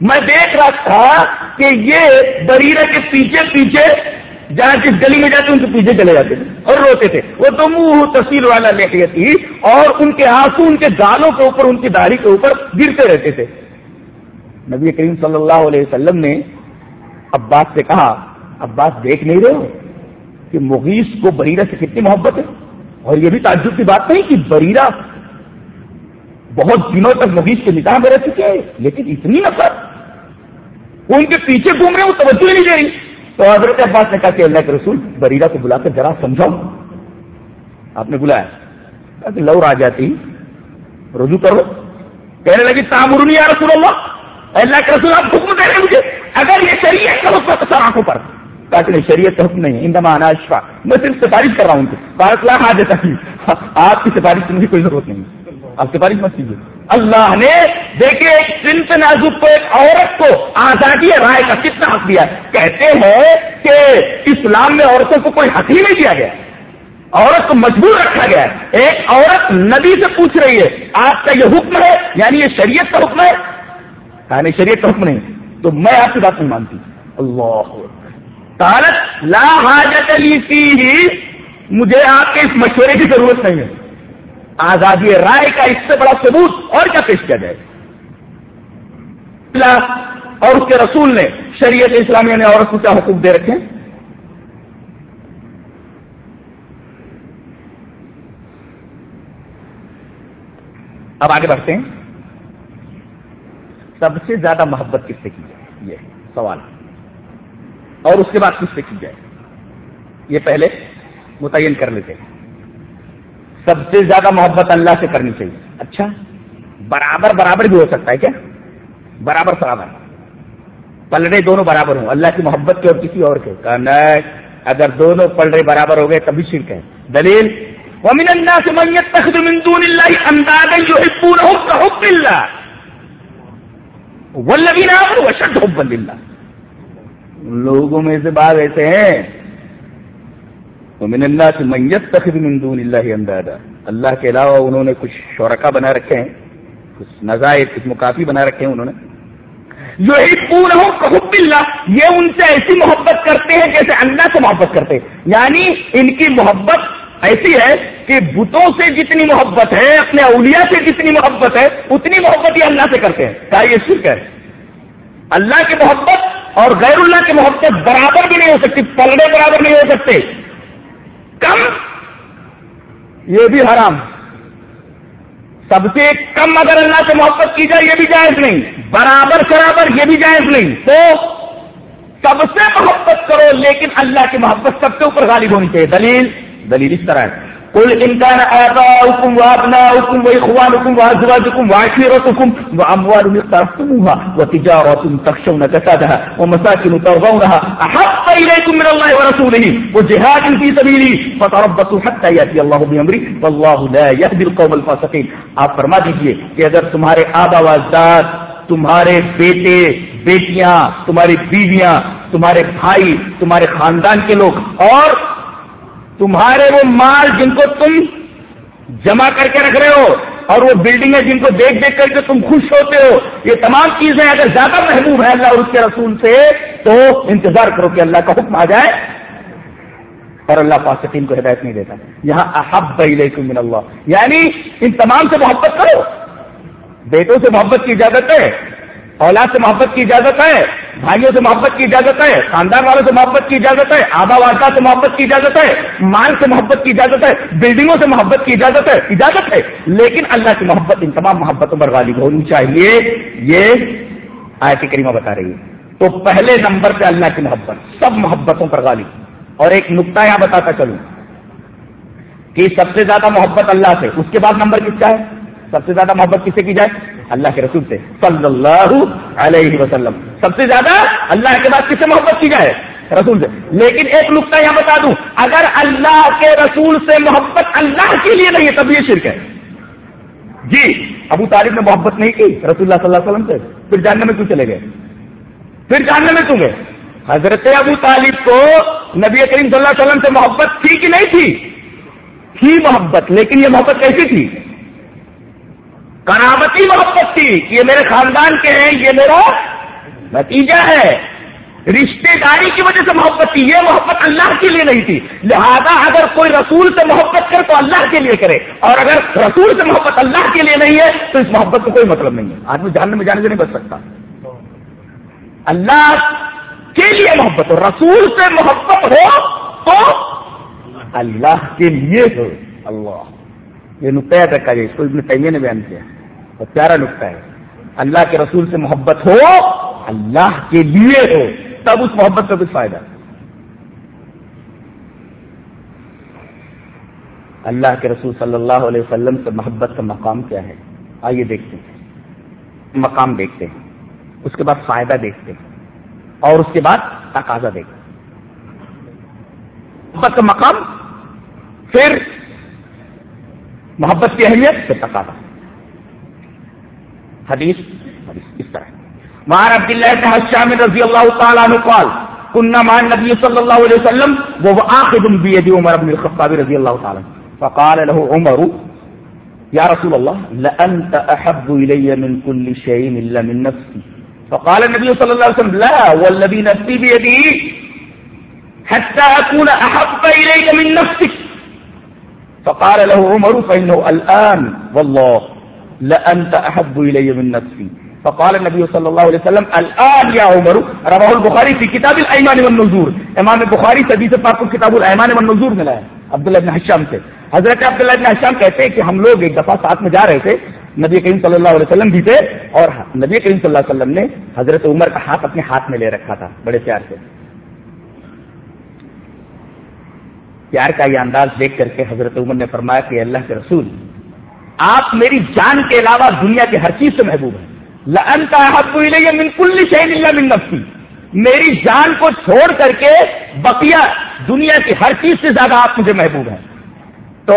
میں دیکھ رہا تھا کہ یہ بریرا کے پیچھے پیچھے جہاں جس گلی میں جاتے ان کے پیچھے چلے جاتے تھے اور روتے تھے۔ وہ تو منہ تفصیل والا لے کے تھی اور ان کے آنسو، ان کے گالوں کے اوپر، ان کی داڑھی کے اوپر گرتے رہتے تھے۔ نبی کریم صلی اللہ علیہ وسلم نے عباس سے کہا، عباس دیکھ نہیں رہے ہو کہ مغیث کو بریرا سے کتنی محبت ہے؟ اور یہ بھی تعجب کی بات نہیں کہ بریرا بہت دنوں تک مغیث کے نکاح میں رہ چکے ہیں، لیکن اتنی نفرت۔ وہ ان کے پیچھے گھوم رہے ہیں، وہ توجہ ہی نہیں دے رہی۔ تو حضرت عباس نے کہا کہ اللہ کے رسول بریرا کو بلا کر ذرا سمجھاؤ۔ آپ نے بلایا کہا کہ لور آ جاتی، رجوع کرو۔ کہنے لگی، تامرنی یا رسول اللہ؟ اللہ کے رسول، آپ حکم دے رہے مجھے۔ اگر یہ شریعت کا حکم سر آنکھوں پر۔ کہا کہ نہیں، شریعت کا حکم نہیں ہے۔ اندما اناشفا میں صرف سفارش کر رہا ہوں۔ بارت لاکھ آ جاتا آپ کی سفارش کرنے کی کوئی ضرورت نہیں۔ آپ سفارش مت کیجیے اللہ نے دیکھیے ایک سنت نازک کو ایک عورت کو آزادی رائے کا کتنا حق دیا کہتے ہیں کہ اسلام میں عورتوں کو کوئی حق ہی نہیں دیا گیا۔ عورت کو مجبور رکھا گیا ہے۔ ایک عورت نبی سے پوچھ رہی ہے، آپ کا یہ حکم ہے؟ یعنی یہ شریعت کا حکم ہے؟ یعنی شریعت کا حکم نہیں۔ تو میں آپ کی بات نہیں مانتی۔ اللہ تالت لا حاجت لی ہی مجھے آپ کے اس مشورے کی ضرورت نہیں ہے۔ آزادی رائے کا اس سے بڑا ثبوت اور کیا پیش کیا جائے؟ اور اس کے رسول نے شریعت اسلامیہ نے عورت کو کیا حقوق دے رکھے اب آگے بڑھتے ہیں۔ سب سے زیادہ محبت کس سے کی جائے؟ یہ سوال۔ اور اس کے بعد کس سے کی جائے؟ یہ پہلے متعین کر لیتے ہیں۔ سب سے زیادہ محبت اللہ سے کرنی چاہیے۔ اچھا برابر برابر بھی ہو سکتا ہے کیا؟ برابر برابر پلڑے دونوں برابر ہوں، اللہ کی محبت کے اور کسی اور کے۔ کہنا اگر دونوں پلڑے برابر ہو گئے تبھی شرک ہے۔ دلیل، ومن الناس من يتخذ من دون الله اندادا يحبونهم كحب الله۔ والذين امنوا وشد حبا لله۔ لوگوں میں سے بعض ایسے ہیں ومن الناس من يتخذ من دون الله اندادا اللہ کے علاوہ انہوں نے کچھ شرکا بنا رکھے ہیں، کچھ نظائر، کچھ مکافی بنا رکھے ہیں انہوں نے۔ جو حبونهم كحب الله یہ ان سے ایسی محبت کرتے ہیں جیسے اللہ سے محبت کرتے ہیں۔ یعنی ان کی محبت ایسی ہے کہ بتوں سے جتنی محبت ہے، اپنے اولیاء سے جتنی محبت ہے، اتنی محبت یہ اللہ سے کرتے ہیں۔ کیا یہ شرک ہے؟ اللہ کی محبت اور غیر اللہ کی محبت برابر بھی نہیں ہو سکتی، پلڑے برابر نہیں ہو سکتے۔ کم، یہ بھی حرام سب سے کم اگر اللہ سے محبت کی جائے، یہ بھی جائز نہیں۔ برابر برابر یہ بھی جائز نہیں۔ تو سب سے محبت کرو، لیکن اللہ کی محبت سب سے اوپر غالب ہونی چاہیے۔ دلیل دلیل اس طرح ہے۔ قل إن كان آباؤكم وأبناؤكم وإخوانكم وأزواجكم وعشيرتكم وأموال اقترفتموها وتجارة تخشون كسادها ومساكن ترضونها أحق إليكم من الله ورسوله وجهاد في سبيله فتربصوا حتى يأتي الله بأمره والله لا يهدي القوم الفاسقين آپ فرما دیجیے کہ اگر تمہارے آبا و اجداد، تمہارے بیٹے، بیٹیاں، تمہاری بیویاں، تمہارے بھائی، تمہارے خاندان کے لوگ اور تمہارے وہ مال جن کو تم جمع کر کے رکھ رہے ہو اور وہ بلڈنگیں جن کو دیکھ دیکھ کر کے تم خوش ہوتے ہو، یہ تمام چیزیں اگر زیادہ محبوب ہے اللہ اور اس کے رسول سے، تو انتظار کرو کہ اللہ کا حکم آ جائے۔ اور اللہ فاسقین کو ہدایت نہیں دیتا۔ یہاں احب علیکم من اللہ۔ یعنی ان تمام سے محبت کرو۔ بیٹوں سے محبت کی اجازت ہے۔ اولاد سے محبت کی اجازت ہے، بھائیوں سے محبت کی اجازت ہے، خاندان والوں سے محبت کی اجازت ہے، آبا واجدہ سے محبت کی اجازت ہے، مال سے محبت کی اجازت ہے، بلڈنگوں سے محبت کی اجازت ہے اجازت ہے، لیکن اللہ کی محبت ان تمام محبتوں پر غالب ہونی چاہیے۔ یہ آیت کریمہ بتا رہی ہے۔ تو پہلے نمبر پہ اللہ کی محبت، سب محبتوں پر غالب۔ اور ایک نقطہ یہاں بتاتا چلوں کہ سب سے زیادہ محبت اللہ سے، اس کے بعد نمبر کس کا ہے؟ سب سے زیادہ محبت کس سے کی جائے؟ اللہ کے رسول سے صلی اللہ علیہ وسلم۔ سب سے زیادہ اللہ کے بعد کس سے محبت کی جائے؟ رسول سے۔ لیکن ایک نقطہ یہاں بتا دوں۔ اگر اللہ کے رسول سے محبت اللہ کے لیے نہیں ہے، تب یہ شرک ہے۔ جی ابو طالب نے محبت نہیں کی رسول اللہ صلی اللہ علیہ وسلم سے۔ پھر جاننے میں کیوں چلے گئے؟ پھر جاننے میں کیوں گئے؟ حضرت ابو طالب کو نبی کریم صلی اللہ علیہ وسلم سے محبت تھی کہ نہیں تھی؟ تھی محبت، لیکن یہ محبت کیسی تھی؟ کرامتی محبت تھی کہ یہ میرے خاندان کے ہیں، یہ میرا نتیجہ ہے۔ رشتے داری کی وجہ سے محبت تھی، یہ محبت اللہ کے لیے نہیں تھی۔ لہذا اگر کوئی رسول سے محبت کرے تو اللہ کے لیے کرے۔ اور اگر رسول سے محبت اللہ کے لیے نہیں ہے تو اس محبت کو کوئی مطلب نہیں ہے۔ آدمی جاننے میں جانے سے نہیں بچ سکتا۔ اللہ کے لیے محبت ہو، رسول سے محبت ہو تو اللہ کے لیے ہو۔ اللہ۔ یہ نقطۂ رکھا جائے، اس کو ابن تیمیہ نے بیان کیا۔ اور پیارا نقطہ ہے، اللہ کے رسول سے محبت ہو، اللہ کے لیے ہو، تب اس محبت کا کچھ فائدہ۔ اللہ کے رسول صلی اللہ علیہ وسلم سے محبت کا مقام کیا ہے؟ آئیے دیکھتے ہیں۔ مقام دیکھتے ہیں۔ اس کے بعد فائدہ دیکھتے ہیں۔ اور اس کے بعد تقاضا دیکھتے ہیں۔ محبت کا مقام، پھر محبت کی اہمیت پھر تقاضا۔ حدیث حدیث، اس طرح۔ مار عبد الله بن هشام رضي الله تعالى عنه قال، كنا مع النبي صلى الله عليه وسلم وهو آخذ بيد عمر بن الخطاب رضي الله تعالى فقال له عمر، يا رسول الله، لأنت أحب إلي من كل شيء إلا من نفسي. فقال النبي صلى الله عليه وسلم، لا، والذي نفسي بيده حتى أكون أحب إليك من نفسك. فقال له عمر فإنه الآن والله لأنت أحب إلي من نفسي. فقال النبي صلى الله عليه وسلم الآن يا عمر، رواه البخاري في كتاب الأيمان والنزور امام بخاری حدیث پاک کو کتاب الایمان والنزور ملا. ہے عبداللہ بن حشام سے. حضرت عبداللہ بن حشام کہتے ہیں کہ ہم لوگ ایک دفعہ ساتھ میں جا رہے تھے، نبی کریم صلی اللہ علیہ وسلم بھی تھے اور نبی کریم صلی اللہ علیہ وسلم نے حضرت عمر کا ہاتھ اپنے ہاتھ میں لے رکھا تھا، بڑے پیار سے۔ پیار کا یہ انداز دیکھ کر کے حضرت عمر نے فرمایا کہ اللہ کے رسول، آپ میری جان کے علاوہ دنیا کی ہر چیز سے محبوب ہیں۔ لن کا حق من کل شہید اللہ من نفسی میری جان کو چھوڑ کر کے بقیہ دنیا کی ہر چیز سے زیادہ آپ مجھے محبوب ہیں۔ تو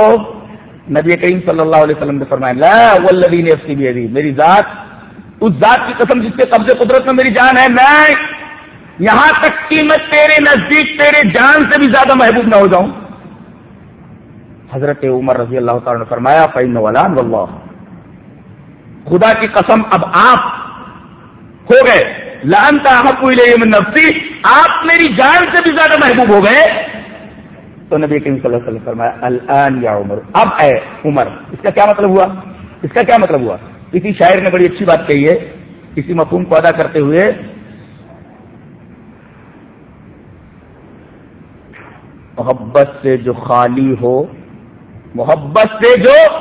نبی کریم صلی اللہ علیہ وسلم نے فرمایا، لا والذی نفسی بیدی۔ میری ذات، اس ذات کی قسم جس کے قبضے قدرت میں میری جان ہے، میں یہاں تک کہ میں تیرے نزدیک، تیرے جان سے بھی زیادہ محبوب نہ ہو جاؤں۔ حضرت عمر رضی اللہ تعالیٰ نے فرمایا فین ولان واللہ خدا کی قسم، اب آپ ہو گئے۔ لانتا حق من نفسی آپ میری جان سے بھی زیادہ محبوب ہو گئے۔ تو نبی کریم صلی اللہ علیہ وسلم فرمایا الان یا عمر۔ اب اے عمر، اس کا کیا مطلب ہوا؟ اس کا کیا مطلب ہوا؟ کسی شاعر نے بڑی اچھی بات کہی ہے، کسی مفہوم کو ادا کرتے ہوئے۔ محبت سے جو خالی ہو محبت سے جو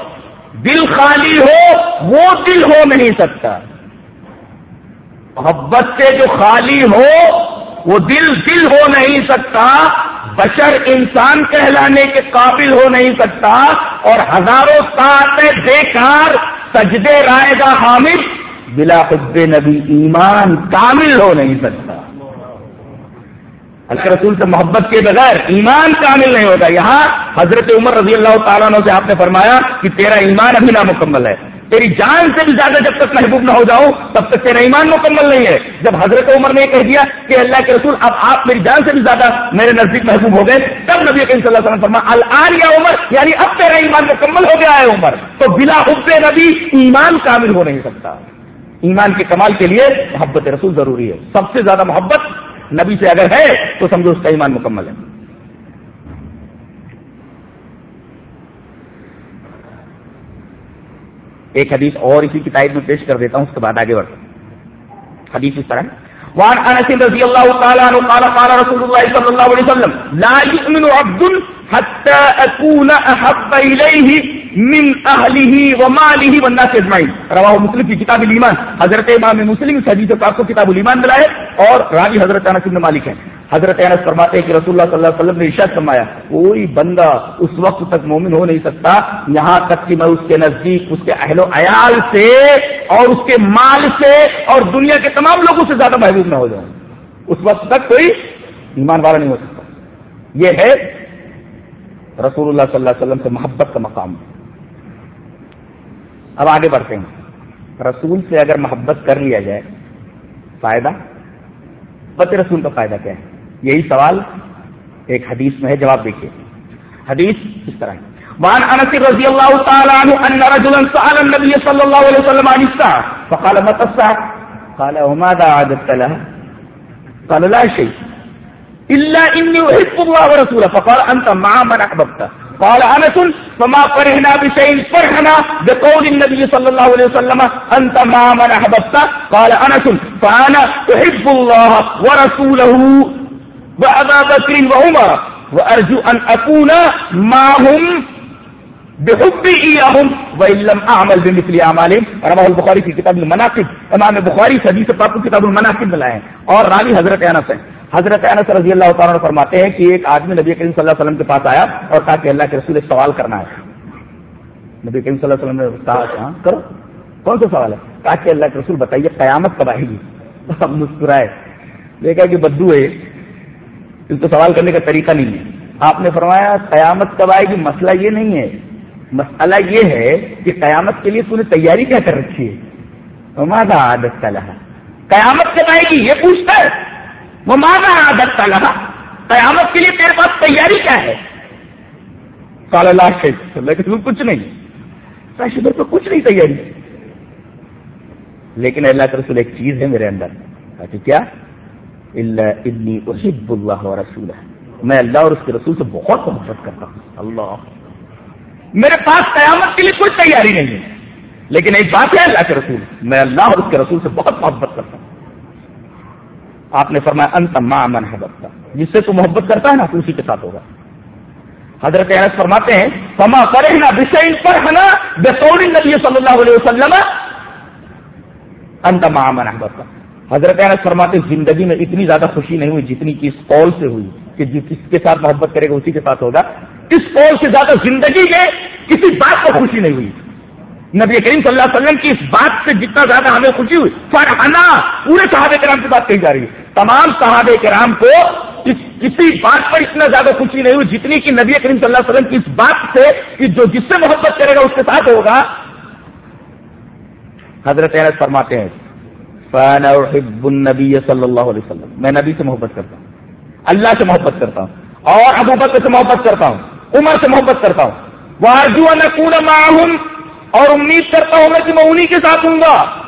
دل خالی ہو، وہ دل ہو نہیں سکتا۔ محبت سے جو خالی ہو، وہ دل دل ہو نہیں سکتا۔ بشر انسان کہلانے کے قابل ہو نہیں سکتا۔ اور ہزاروں سال بیکار سجدے رائے گا حامد، بلا حب نبی ایمان کامل ہو نہیں سکتا۔ اللہ رسول سے محبت کے بغیر ایمان کامل نہیں ہوگا۔ یہاں حضرت عمر رضی اللہ تعالیٰ عنہ سے آپ نے فرمایا کہ تیرا ایمان ابھی نامکمل ہے۔ تیری جان سے بھی زیادہ جب تک محبوب نہ ہو جاؤں تب تک تیرا ایمان مکمل نہیں ہے۔ جب حضرت عمر نے یہ کہہ دیا کہ اللہ کے رسول، اب آپ میری جان سے بھی زیادہ میرے نزدیک محبوب ہو گئے، تب نبی صلی اللہ علیہ وسلم فرما الان یا عمر یعنی اب تیرا ایمان مکمل ہو گیا ہے عمر۔ تو بلا حب نبی ایمان کامل ہو نہیں سکتا۔ ایمان کے کمال کے لیے محبت رسول ضروری ہے۔ سب سے زیادہ محبت نبی سے اگر ہے تو سمجھو اس کا ایمان مکمل ہے۔ ایک حدیث اور اسی کی تائید میں پیش کر دیتا ہوں، اس کے بعد آگے بڑھتا حدیث اس طرح وعن انس رضی اللہ تعالی عنہ قال قال رسول اللہ صلی اللہ علیہ وسلم، لا يؤمن عبد حتى اكون احب اليه من اهله وماله والناس اجمعين رواه مسلم في كتاب الايمان حضرت امام مسلم اس حدیث کو کتاب الايمان ملا ہے اور راوی حضرت انس بن مالک ہیں. حضرت انس فرماتے ہیں کہ رسول اللہ صلی اللہ علیہ وسلم نے ارشاد فرمایا، کوئی بندہ اس وقت تک مومن ہو نہیں سکتا یہاں تک کہ میں اس کے نزدیک، اس کے اہل و عیال سے اور اس کے مال سے اور دنیا کے تمام لوگوں سے زیادہ محبوب نہ ہو جاؤں. اس وقت تک کوئی ایمان والا نہیں ہو سکتا. یہ ہے رسول اللہ صلی اللہ علیہ وسلم سے محبت کا مقام. اب آگے بڑھتے ہیں۔ رسول سے اگر محبت کر لیا جائے، فائدہ؟ پت رسول کا فائدہ کیا ہے؟ یہی سوال ایک حدیث میں ہے، جواب دیکھیے۔ حدیث اس طرح وعن انس رضی اللہ تعالی عنہ ان رجلا سأل النبي صلى الله عليه وسلم عن الساعة، فقال، متى الساعة؟ قال وماذا عادت لها؟ قال، لا شيء، إلا إني أحب الله ورسوله. فقال، أنت مع من أحببت قال أنس فما فرحنا بشيء، فرحنا بقول النبي صلى الله عليه وسلم، أنت مع من أحببت؟ قال أنس فأنا أحب الله ورسوله وابا بکر وعمر وارجو ان اكون معهم بحب اياهم وان لم اعمل بمثل اعمالهم رواه البخاري في كتاب المناقب. امام بخاری حدیث پاک کتاب المناقب میں لائے ہیں. اور راوی حضرت انس ہیں. حضرت انس رضی اللہ تعالیٰ فرماتے ہیں کہ ایک آدمی نبی کریم صلی اللہ علیہ وسلم کے پاس آیا اور کہا کہ اللہ کے رسول ایک سوال کرنا ہے۔ نبی کریم صلی اللہ علیہ وسلم نے کہا ہاں، کرو۔ کون سا سوال ہے؟ کہا کہ اللہ کے رسول بتائیے، قیامت کب آئے گی؟ مسکرائے۔ دیکھا کہ بدو ہے۔ اس کو سوال کرنے کا طریقہ نہیں ہے۔ آپ نے فرمایا، قیامت کب آئے گی؟ مسئلہ یہ نہیں ہے۔ مسئلہ یہ ہے کہ قیامت کے لیے تھی تیاری کیا کر رکھی ہے۔ مادا عادت کا قیامت کب آئے گی؟ یہ پوچھتا ہے۔ وہ مادا عادت کا لہا قیامت کے لیے تیرے پاس تیاری کیا ہے؟ کال اللہ لیکن کچھ نہیں۔ شدر تو کچھ نہیں تیاری۔ لیکن اللہ کے رسول ایک چیز ہے میرے اندر۔ کیا؟ انی احب اللہ رسول میں اللہ اور اس کے رسول سے بہت محبت کرتا ہوں۔ اللہ۔ میرے پاس قیامت کے لیے کوئی تیاری نہیں ہے۔ لیکن ایک بات ہے اللہ کے رسول۔ میں اللہ اور اس کے رسول سے بہت محبت کرتا ہوں۔ آپ نے فرمایا، انت ماں من حبت جس سے تو محبت کرتا ہے نا، تو اسی کے ساتھ ہوگا. حضرت انس فرماتے ہیں، فما کرے بشین پر ہے نبی صلی اللہ علیہ وسلم، انت ماں من حبت حضرت انس فرماتے زندگی میں اتنی زیادہ خوشی نہیں ہوئی جتنی کہ اس قول سے ہوئی کہ جس کے ساتھ محبت کرے گا، اسی کے ساتھ ہوگا. اس قول سے زیادہ زندگی میں کسی بات کو خوشی نہیں ہوئی. نبی کریم صلی اللہ علیہ وسلم کی اس بات سے جتنا زیادہ ہمیں خوشی ہوئی، فرحنا. پورے صحابہ کرام کی بات کہی جا رہی ہے. تمام صحابہ کرام کو کسی بات پر اتنا زیادہ خوشی نہیں ہوئی جتنی کہ نبی کریم صلی اللہ علیہ وسلم کی اس بات سے کہ جو جس سے محبت کرے گا اس کے ساتھ ہوگا۔ حضرت انس فرماتے ہیں، فانا احب النبی صلی اللہ علیہ وسلم. میں نبی سے محبت کرتا ہوں، اللہ سے محبت کرتا ہوں اور ابو بکر سے محبت کرتا ہوں، عمر سے محبت کرتا ہوں۔ وہ اور امید کرتا ہوں میں کہ میں انہیں کے ساتھ ہوں گا۔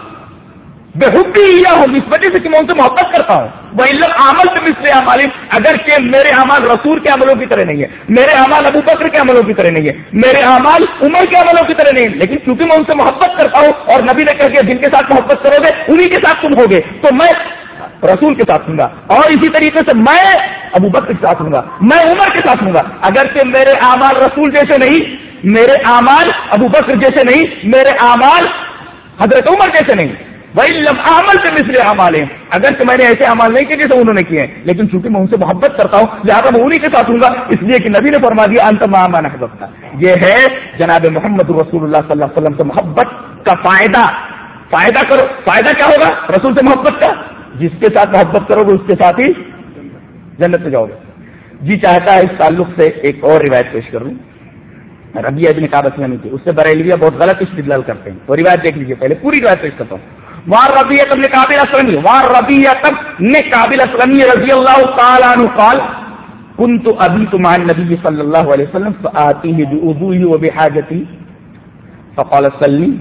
بے حبی یہ ہوں، اس وجہ سے کہ میں ان سے محبت کرتا ہوں۔ وہ علم عمل سے مسئلے عمال اگر کہ میرے اعمال رسول کے عملوں کی طرح نہیں ہے میرے اعمال ابو بکر کے عملوں کی طرح نہیں ہے میرے اعمال عمر کے عملوں کی طرح نہیں ہے لیکن کیونکہ میں ان سے محبت کرتا ہوں اور نبی نے کہہ دیا جن کے ساتھ محبت کرو گے انہیں کے ساتھ تم ہوگے، تو میں رسول کے ساتھ ہوں گا۔ اور اسی طریقے سے میں ابو بکر کے ساتھ ہوں گا، میں عمر کے ساتھ ہوں گا۔ اگر کہ میرے اعمال رسول جیسے نہیں، میرے اعمال ابو بکر جیسے نہیں، میرے اعمال حضرت عمر جیسے نہیں۔ بھائی لم عمل سے مثل عمال ہیں اگر کہ میں نے ایسے عمل نہیں کیے جیسے انہوں نے کیے ہیں، لیکن چونکہ میں ان سے محبت کرتا ہوں، لہٰذا میں انہیں کے ساتھ ہوں گا، اس لیے کہ نبی نے فرما دیا انت مامان کا یہ ہے جناب محمد رسول اللہ صلی اللہ علیہ وسلم سے محبت کا فائدہ۔ فائدہ کرو، فائدہ کیا ہوگا؟ رسول سے محبت کا۔ جس کے ساتھ محبت کرو گے، اس کے ساتھ ہی جنت میں جاؤ گے۔ جی چاہتا ہے اس تعلق سے ایک اور روایت پیش کروں ربیہ ابن کابت نہیں تھی اس سے بریلویہ بہت غلط استدلال کرتے ہیں۔ وہ روایت دیکھ لیجیے پہلے پوری روایت پیش کرتا ہوں۔ وار ربیہ تب نے قابل اسلمی وار ربیہ تب نے قابل اسلمی رضی اللہ تعالیٰ عنہ قال كنت ابيت مع النبي صلى الله عليه وسلم فآتيه بوضوئه وبحاجتي فقال سلني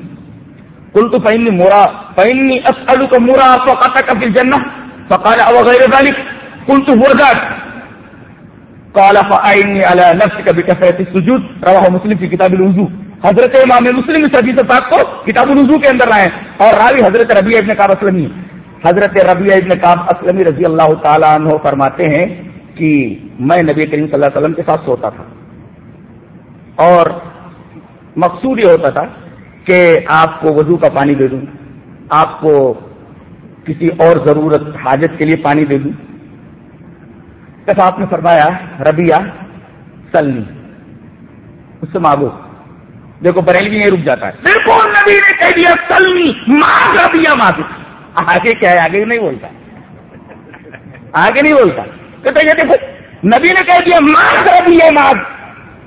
قلت فإني مرا فإني أسألك مرافقتك في الجنة فقال أو غير ذلك قلت هو ذاك قال فأعني على نفسك بكثرة السجود. رواه مسلم في كتاب الوضوء حضرت امام مسلم اس حدیث پاک کو کتاب الوضو کے اندر لائے اور راوی حضرت ربیع ابن کعب اسلمی، حضرت ربیع ابن کعب اسلمی رضی اللہ تعالی عنہ فرماتے ہیں کہ میں نبی کریم صلی اللہ علیہ وسلم کے ساتھ سوتا تھا۔ اور مقصود یہ ہوتا تھا کہ آپ کو وضو کا پانی دے دوں، آپ کو کسی اور ضرورت، حاجت کے لیے پانی دے دوں۔ آپ نے فرمایا؟ ربیہ سلنی اس سے مانگو۔ دیکھو بریلوی نہیں رک جاتا ہے۔ دیکھو نبی نے کہہ دیا سلنی مانگ ربیہ مانگ آگے کیا ہے؟ آگے نہیں بولتا۔ آگے نہیں بولتا۔ کہتے یہ دیکھو، نبی نے کہہ دیا مانگ ربیہ مانگ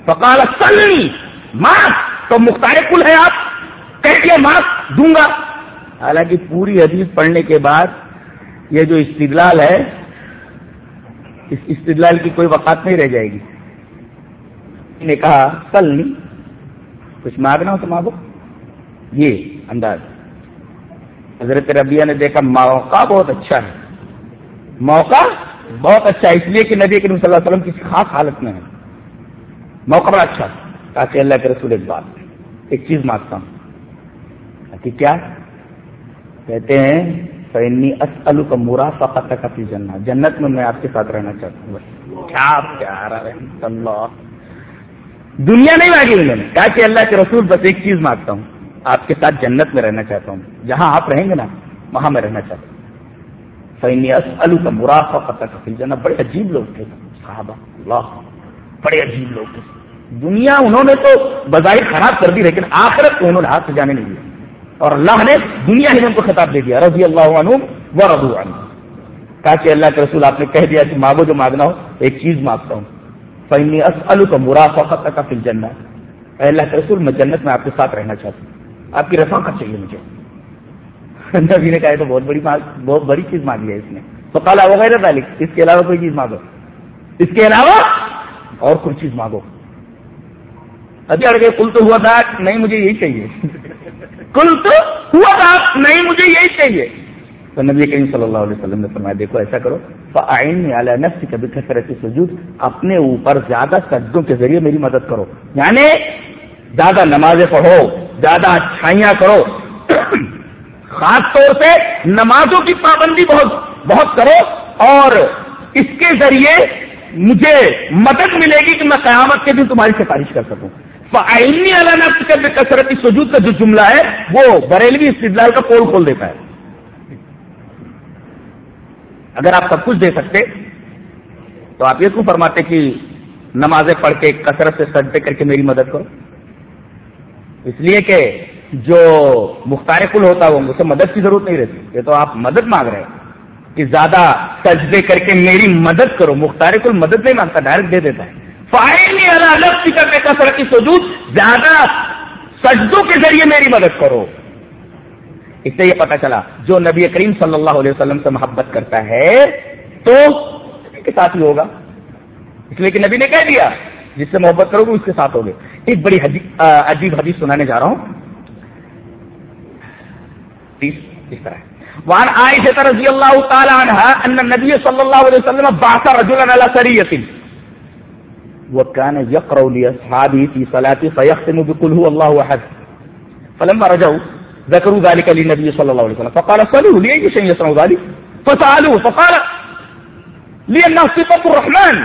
فقال سلنی مانگ تو مختار کل ہے آپ۔ کہہ دیا مانگ دوں گا۔ حالانکہ پوری حدیث پڑھنے کے بعد یہ جو استدلال ہے، اس استدلال کی کوئی وقات نہیں رہ جائے گی۔ نے کہا کل نہیں کچھ مانگنا ہو تو مانگو۔ یہ انداز۔ حضرت ربیہ نے دیکھا، موقع بہت اچھا ہے۔ موقع بہت اچھا ہے، اس لیے کہ نبی کریم صلی اللہ علیہ وسلم کسی خاص حالت میں ہے موقع بڑا اچھا تاکہ اللہ کے رسول ایک بات ایک چیز مانگتا ہوں۔ کہ کیا؟ کہتے ہیں فینی اسلو کا مرا فقط کا جنت جنت میں میں آپ کے ساتھ رہنا چاہتا ہوں۔ کیا پیارا اللہ۔ دنیا نہیں مانگی انہوں نے۔ کہا کہ اللہ کے رسول بس ایک چیز مانگتا ہوں، آپ کے ساتھ جنت میں رہنا چاہتا ہوں۔ جہاں آپ رہیں گے نا، وہاں میں رہنا چاہتا ہوں۔ فینی اسلو کا مرا کا فی بڑے عجیب لوگ تھے۔ صحابہ، اللہ، بڑے عجیب لوگ تھے۔ دنیا انہوں نے تو بظاہر خراب کر دی، لیکن آخرت کو انہوں نے ہاتھ سے جانے نہیں دیا۔ اور اللہ نے دنیا ہی ان کو خطاب دے دیا، رضی اللہ عنہ و رضو عنہ۔ کہا کہ اللہ کے رسول، آپ نے کہہ دیا کہ مانگو جو مانگنا ہو، ایک چیز مانگتا ہوں۔ فنی اسلو کا مرافقت کا فل جنت اے اللہ کے رسول، میں جنت میں آپ کے ساتھ رہنا چاہتا ہوں۔ آپ کی رفاقت چاہیے مجھے۔ نبی نے کہا تو بہت بڑی بہت بڑی چیز مانگی ہے اس نے۔ تو کالا وغیرہ ذالک اس کے علاوہ کوئی چیز مانگو؟ اس کے علاوہ اور کوئی چیز مانگو؟ ابھی اڑ گئے کل تو ہوا تھا نہیں مجھے یہی چاہیے۔ کل تو ہوا تھا نہیں مجھے یہی چاہیے۔ تو نبی کریم صلی اللہ علیہ وسلم نے فرمایا، دیکھو ایسا کرو آئین اعلیٰ نفس کبھی کثرت سجود اپنے اوپر زیادہ سجدوں کے ذریعے میری مدد کرو۔ یعنی زیادہ نمازیں پڑھو، زیادہ اچھائیاں کرو۔ خاص طور سے نمازوں کی پابندی بہت بہت کرو اور اس کے ذریعے مجھے مدد ملے گی کہ میں قیامت کے دن تمہاری سفارش کر سکوں۔ آئینی نفس کا کثرتی سجود کا جو جملہ ہے، وہ بریلوی استدلال کا پول کھول دیتا ہے۔ اگر آپ سب کچھ دے سکتے تو آپ یہ کیوں فرماتے کہ نمازیں پڑھ کے کثرت سے سجدے کر کے میری مدد کرو؟ اس لیے کہ جو مختار کل ہوتا ہے وہ مدد کی ضرورت نہیں رہتی۔ یہ تو آپ مدد مانگ رہے ہیں کہ زیادہ سجدے کر کے میری مدد کرو۔ مختار کل مدد نہیں مانگتا ڈائریکٹ دے دیتا ہے۔ فائنی الگ فکر میں کثرت کی سجود زیادہ سجدوں کے ذریعے میری مدد کرو۔ اس سے یہ پتا چلا، جو نبی کریم صلی اللہ علیہ وسلم سے محبت کرتا ہے، تو اس کے ساتھ ہی ہوگا۔ اس لیے کہ نبی نے کہہ دیا، جس سے محبت کرو گے، اس کے ساتھ ہوگے۔ ایک بڑی عجیب حدیث سنانے جا رہا ہوں۔ اس طرح وان عائشہ رضی اللہ تعالی عنہ ان النبی صلی اللہ علیہ وسلم بعث رجلا على سریہ وكان يقرأ لأصحابه في صلاته فيختم بقل هو الله أحد فلما رجعوا ذكروا ذلك للنبي صلى الله عليه وسلم. فقال صلوا لي شيء يصنع ذلك؟ فسألوه، فقال لي الناس صفة الرحمن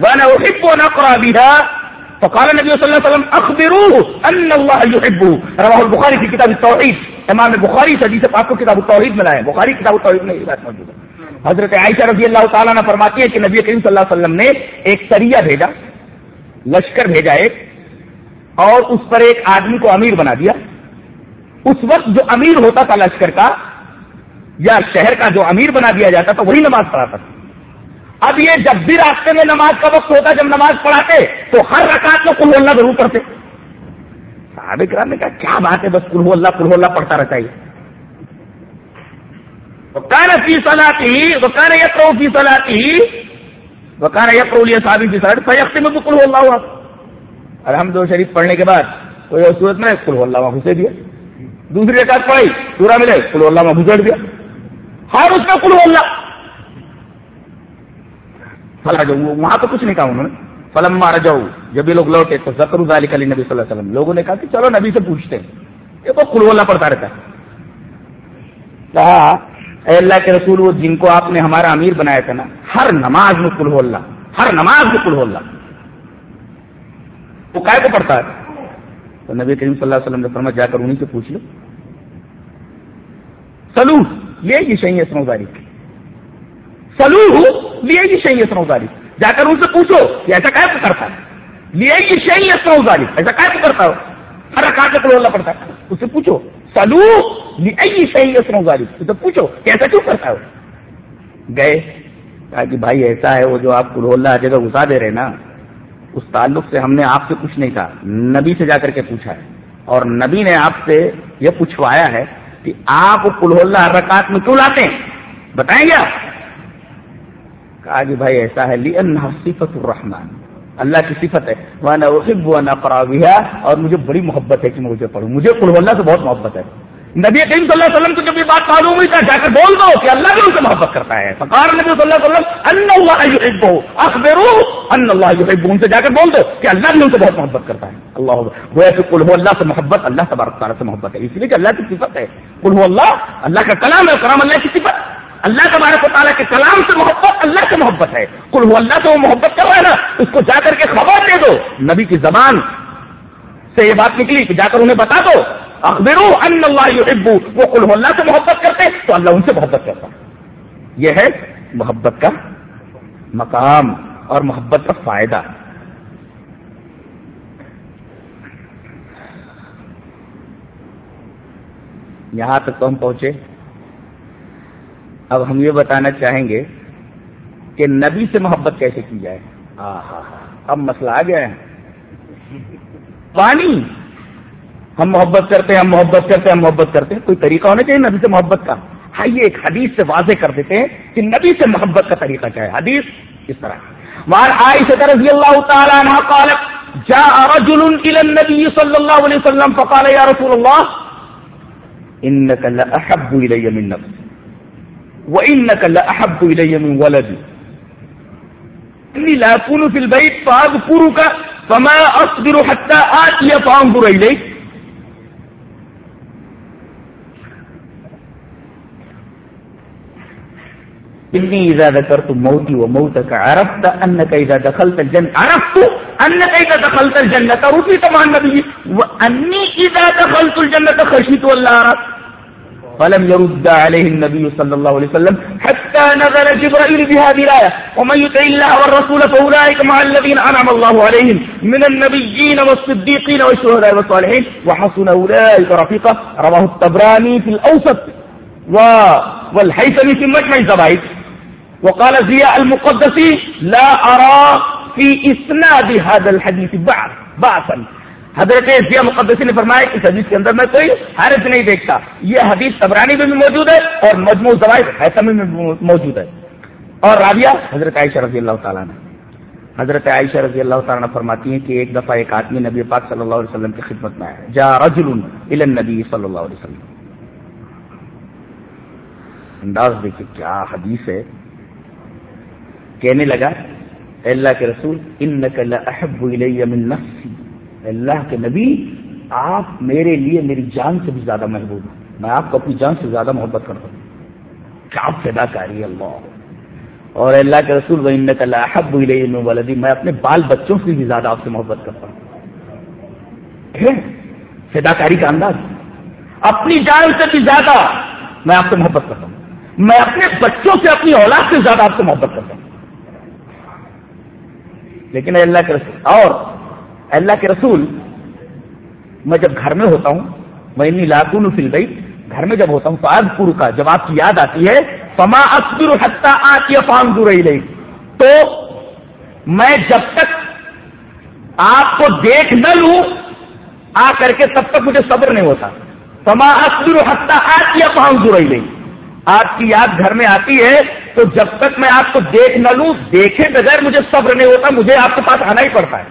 وأنا أحب أن أقرأ بها. فقال النبي صلى الله عليه وسلم أخبروه أن الله يحبه. رواه البخاري في كتاب التوحيد. امام بخاری حدیث آپ کو کتاب التوحید میں لائے بخاری کتاب التوحید میں یہ بات موجود. ہے حضرت عائشہ رضی اللہ تعالیٰ نے فرماتی ہے کہ نبی کریم صلی اللہ علیہ وسلم نے ایک سریا بھیجا، لشکر بھیجا ایک، اور اس پر ایک آدمی کو امیر بنا دیا۔ اس وقت جو امیر ہوتا تھا لشکر کا، یا شہر کا جو امیر بنا دیا جاتا تھا، وہی نماز پڑھاتا تھا۔ اب یہ جب بھی راستے میں نماز کا وقت ہوتا، جب نماز پڑھاتے، تو ہر رکعت میں کل اللہ ضرور کرتے صحابہ کرام نے کہا، کیا بات ہے، بس کلو اللہ کلو اللہ پڑھتا رہتا ہے۔ وکان فی صلاحی وکان یقرو فی صلاحی وکان یقرو لیے صحابی فی صلاحی فیقتے میں تو کلو اللہ ہوا الحمد شریف پڑھنے کے بعد کوئی صورت میں کلو اللہ وہاں گھسے دیا۔ دوسری رکعت پڑھائی پورا ملے کلو اللہ میں گھسڑ دیا ہر اس میں کلو اللہ۔ فلا جو وہاں تو کچھ نہیں کہا انہوں نے۔ فلم مارا جاؤ جب یہ لوگ لوٹے تو زکر ذالک علی نبی صلی اللہ علیہ وسلم۔ لوگوں نے کہا کہ چلو نبی سے پوچھتے ہیں۔ یہ تو کلو اللہ پڑھتا رہتا ہے۔ کہا، اے اللہ کے رسول، وہ جن کو آپ نے ہمارا امیر بنایا تھا نا، ہر نماز میں کل اللہ۔ ہر نماز میں کل اللہ۔ وہ کائے کو پڑھتا ہے؟ تو نبی کریم صلی اللہ علیہ وسلم نے فرما جا کر انہیں سے پوچھ لو۔ سلو یہ یہ شہی اسنوزاری سلو لیے یہ شہی اسنوزاری جا کر ان سے پوچھو کہ ایسا کیا کرتا ہے لیے یہ شہی اسنوزاری ایسا کیا کرتا ہو ہر رکھا کے کلو اللہ پڑتا ہے اس سے پوچھو سلو لی شہی اسنوزاری اس سے پوچھو کہ ایسا کیوں کرتا ہو گئے کہا کہ بھائی ایسا ہے وہ جو آپ کلو اللہ جگہ گھسا دے رہے نا، اس تعلق سے ہم نے آپ سے کچھ نہیں کہا۔ نبی سے جا کر کے پوچھا ہے۔ اور نبی نے آپ سے یہ پوچھوایا ہے کہ آپ کل اللہ رکعت میں کیوں لاتے ہیں؟ بتائیں گے آپ کہا کہ بھائی ایسا ہے لی صفت الرحمان اللہ کی صفت ہے۔ وہ نہ وہ اور مجھے بڑی محبت ہے کہ میں مجھے پڑھوں۔ مجھے کل اللہ سے بہت محبت ہے۔ نبی کریم صلی اللہ علیہ وسلم کو جب یہ بات معلوم ہوئی تھا جا کر بول دو کہ اللہ بھی ان سے محبت کرتا ہے۔ فقار نبی صلی اللہ علیہ وسلم اللہ یحبو اخبرو ان اللہ یحبو ان سے جا کر بول دو کہ اللہ بھی ان سے بہت محبت کرتا ہے۔ اللہ گویا کہ کل اللہ سے محبت، اللہ تبارک تعالیٰ سے محبت ہے۔ اس لیے کہ اللہ کی صفت ہے۔ کل اللہ اللہ کا کلام ہے کرام اللہ کی صفت۔ اللہ تبارک و تعالیٰ کے کلام سے محبت، اللہ سے محبت ہے۔ کل اللہ سے وہ محبت کر رہا ہے نا، اس کو جا کر کے خبر دے دو۔ نبی کی زبان سے یہ بات نکلی کہ جا کر انہیں بتا دو۔ اخبرو ان اللہ یحبو وہ کل اللہ سے محبت کرتے تو اللہ ان سے محبت کرتا یہ ہے محبت کا مقام اور محبت کا فائدہ۔ یہاں تک تو ہم پہنچے۔ اب ہم یہ بتانا چاہیں گے کہ نبی سے محبت کیسے کی جائے؟ ہاں ہاں اب مسئلہ آ گیا ہے۔ پانی۔ ہم محبت کرتے ہیں، ہم محبت کرتے ہیں، ہم محبت کرتے ہیں۔ کوئی طریقہ ہونا چاہیے نبی سے محبت کا؟ ہاں یہ ایک حدیث سے واضح کر دیتے ہیں کہ نبی سے محبت کا طریقہ کیا ہے۔ حدیث اس طرح۔ وار عائشہ رضی اللہ تعالی عنہ قالت، جاء رجل الى النبي صلى الله عليه وسلم فقال، يا رسول الله انك لاحب الي من نفسي وانك لاحب الي من ولدي. اني لا اكون في البيت فاذكرك فما اصبر حتى اتي فانظر اليك انی اذا ذکرت موتی و موتک عرفت انک اذا دخلت الجنة، عرفت انک اذا دخلت الجنة رسیت مع النبی و انی اذا دخلت الجنة خشیت والله عرفت فلم يرد عليه النبي صلى الله عليه وسلم حتى نزل جبرائيل بهذه الآية، ومن يطع الله والرسول فأولئك مع الذين أنعم الله عليهم من النبيين والصديقين والشهداء والصالحين، وحسن أولئك رفيقا. رواه الطبراني في الأوسط والحيثمي في مجمع الزبائد. وقال ضياء المقدسي لا ارى في اسناد هذا الحديث بعض بعضا حضرت ضیاء مقدسی نے فرمایا کہ اس حدیث کے اندر میں کوئی حرج نہیں دیکھتا۔ یہ حدیث تبرانی میں بھی موجود ہے اور مجموع زوائد حیثمی میں موجود ہے۔ اور رابعہ حضرت عائشہ رضی اللہ تعالیٰ نے حضرت عائشہ رضی اللہ تعالیٰ نے فرماتی ہیں کہ ایک دفعہ ایک آدمی نبی پاک صلی اللہ علیہ وسلم کی خدمت میں آیا۔ جا رجل الى النبی صلی اللہ علیہ وسلم۔ انداز دیکھیے کیا حدیث ہے۔ کہنے لگا اللہ کے رسول ان نقل احب من نفسی. اللہ کے نبی، آپ میرے لیے میری جان سے بھی زیادہ محبوب ہیں. میں آپ کو اپنی جان سے زیادہ محبت کرتا ہوں. کیا فدا کاری اللہ. اور اللہ کے رسول وہ ان نقل احب من ولدی میں اپنے بال بچوں سے بھی زیادہ آپ سے محبت کرتا ہوں. فدا کاری کا انداز. اپنی جان سے بھی زیادہ میں آپ سے محبت کرتا ہوں. میں اپنے بچوں سے، اپنی اولاد سے زیادہ آپ سے محبت کرتا ہوں. لیکن اللہ کے رسول اور اللہ کے رسول، میں جب گھر میں ہوتا ہوں، میں انی لاکون فل گئی گھر میں جب ہوتا ہوں، تو آج پور کا جب آپ کی یاد آتی ہے، فما اکبر حتہ آتی فام دور رہی تو میں جب تک آپ کو دیکھ نہ لوں، آ کر کے تب تک مجھے صبر نہیں ہوتا۔ فما اکبر حتہ آتی فام دور رہی آپ کی یاد گھر میں آتی ہے تو جب تک میں آپ کو دیکھ نہ لوں، دیکھے بغیر مجھے صبر نہیں ہوتا، مجھے آپ کے پاس آنا ہی پڑتا ہے۔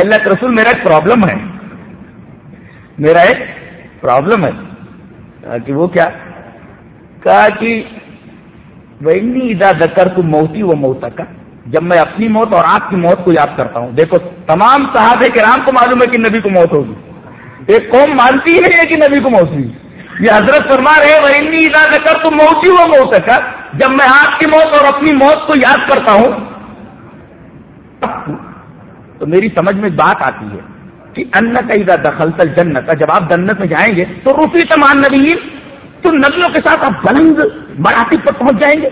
اللہ کے رسول، میرا ایک پرابلم ہے۔ میرا ایک پرابلم ہے۔ کہ وہ کیا؟ کہا کہ وہی ادا دکر کو موتی وہ موتا کا جب میں اپنی موت اور آپ کی موت کو یاد کرتا ہوں، دیکھو، تمام صحابہ کے رام کو معلوم ہے کہ نبی کو موت ہوگی۔ ایک قوم مانتی ہے کہ نبی کو موت ہوئی یہ حضرت فرما رہے وہ ادا دکر تو موتی وہ موت کا جب میں آپ کی موت اور اپنی موت کو یاد کرتا ہوں، تو میری سمجھ میں بات آتی ہے کہ ان کا ادا دخل تل جنت جب آپ جنت میں جائیں گے تو روفی تمان نبی تو نبیوں کے ساتھ آپ بلند مراٹھی پر پہنچ جائیں گے۔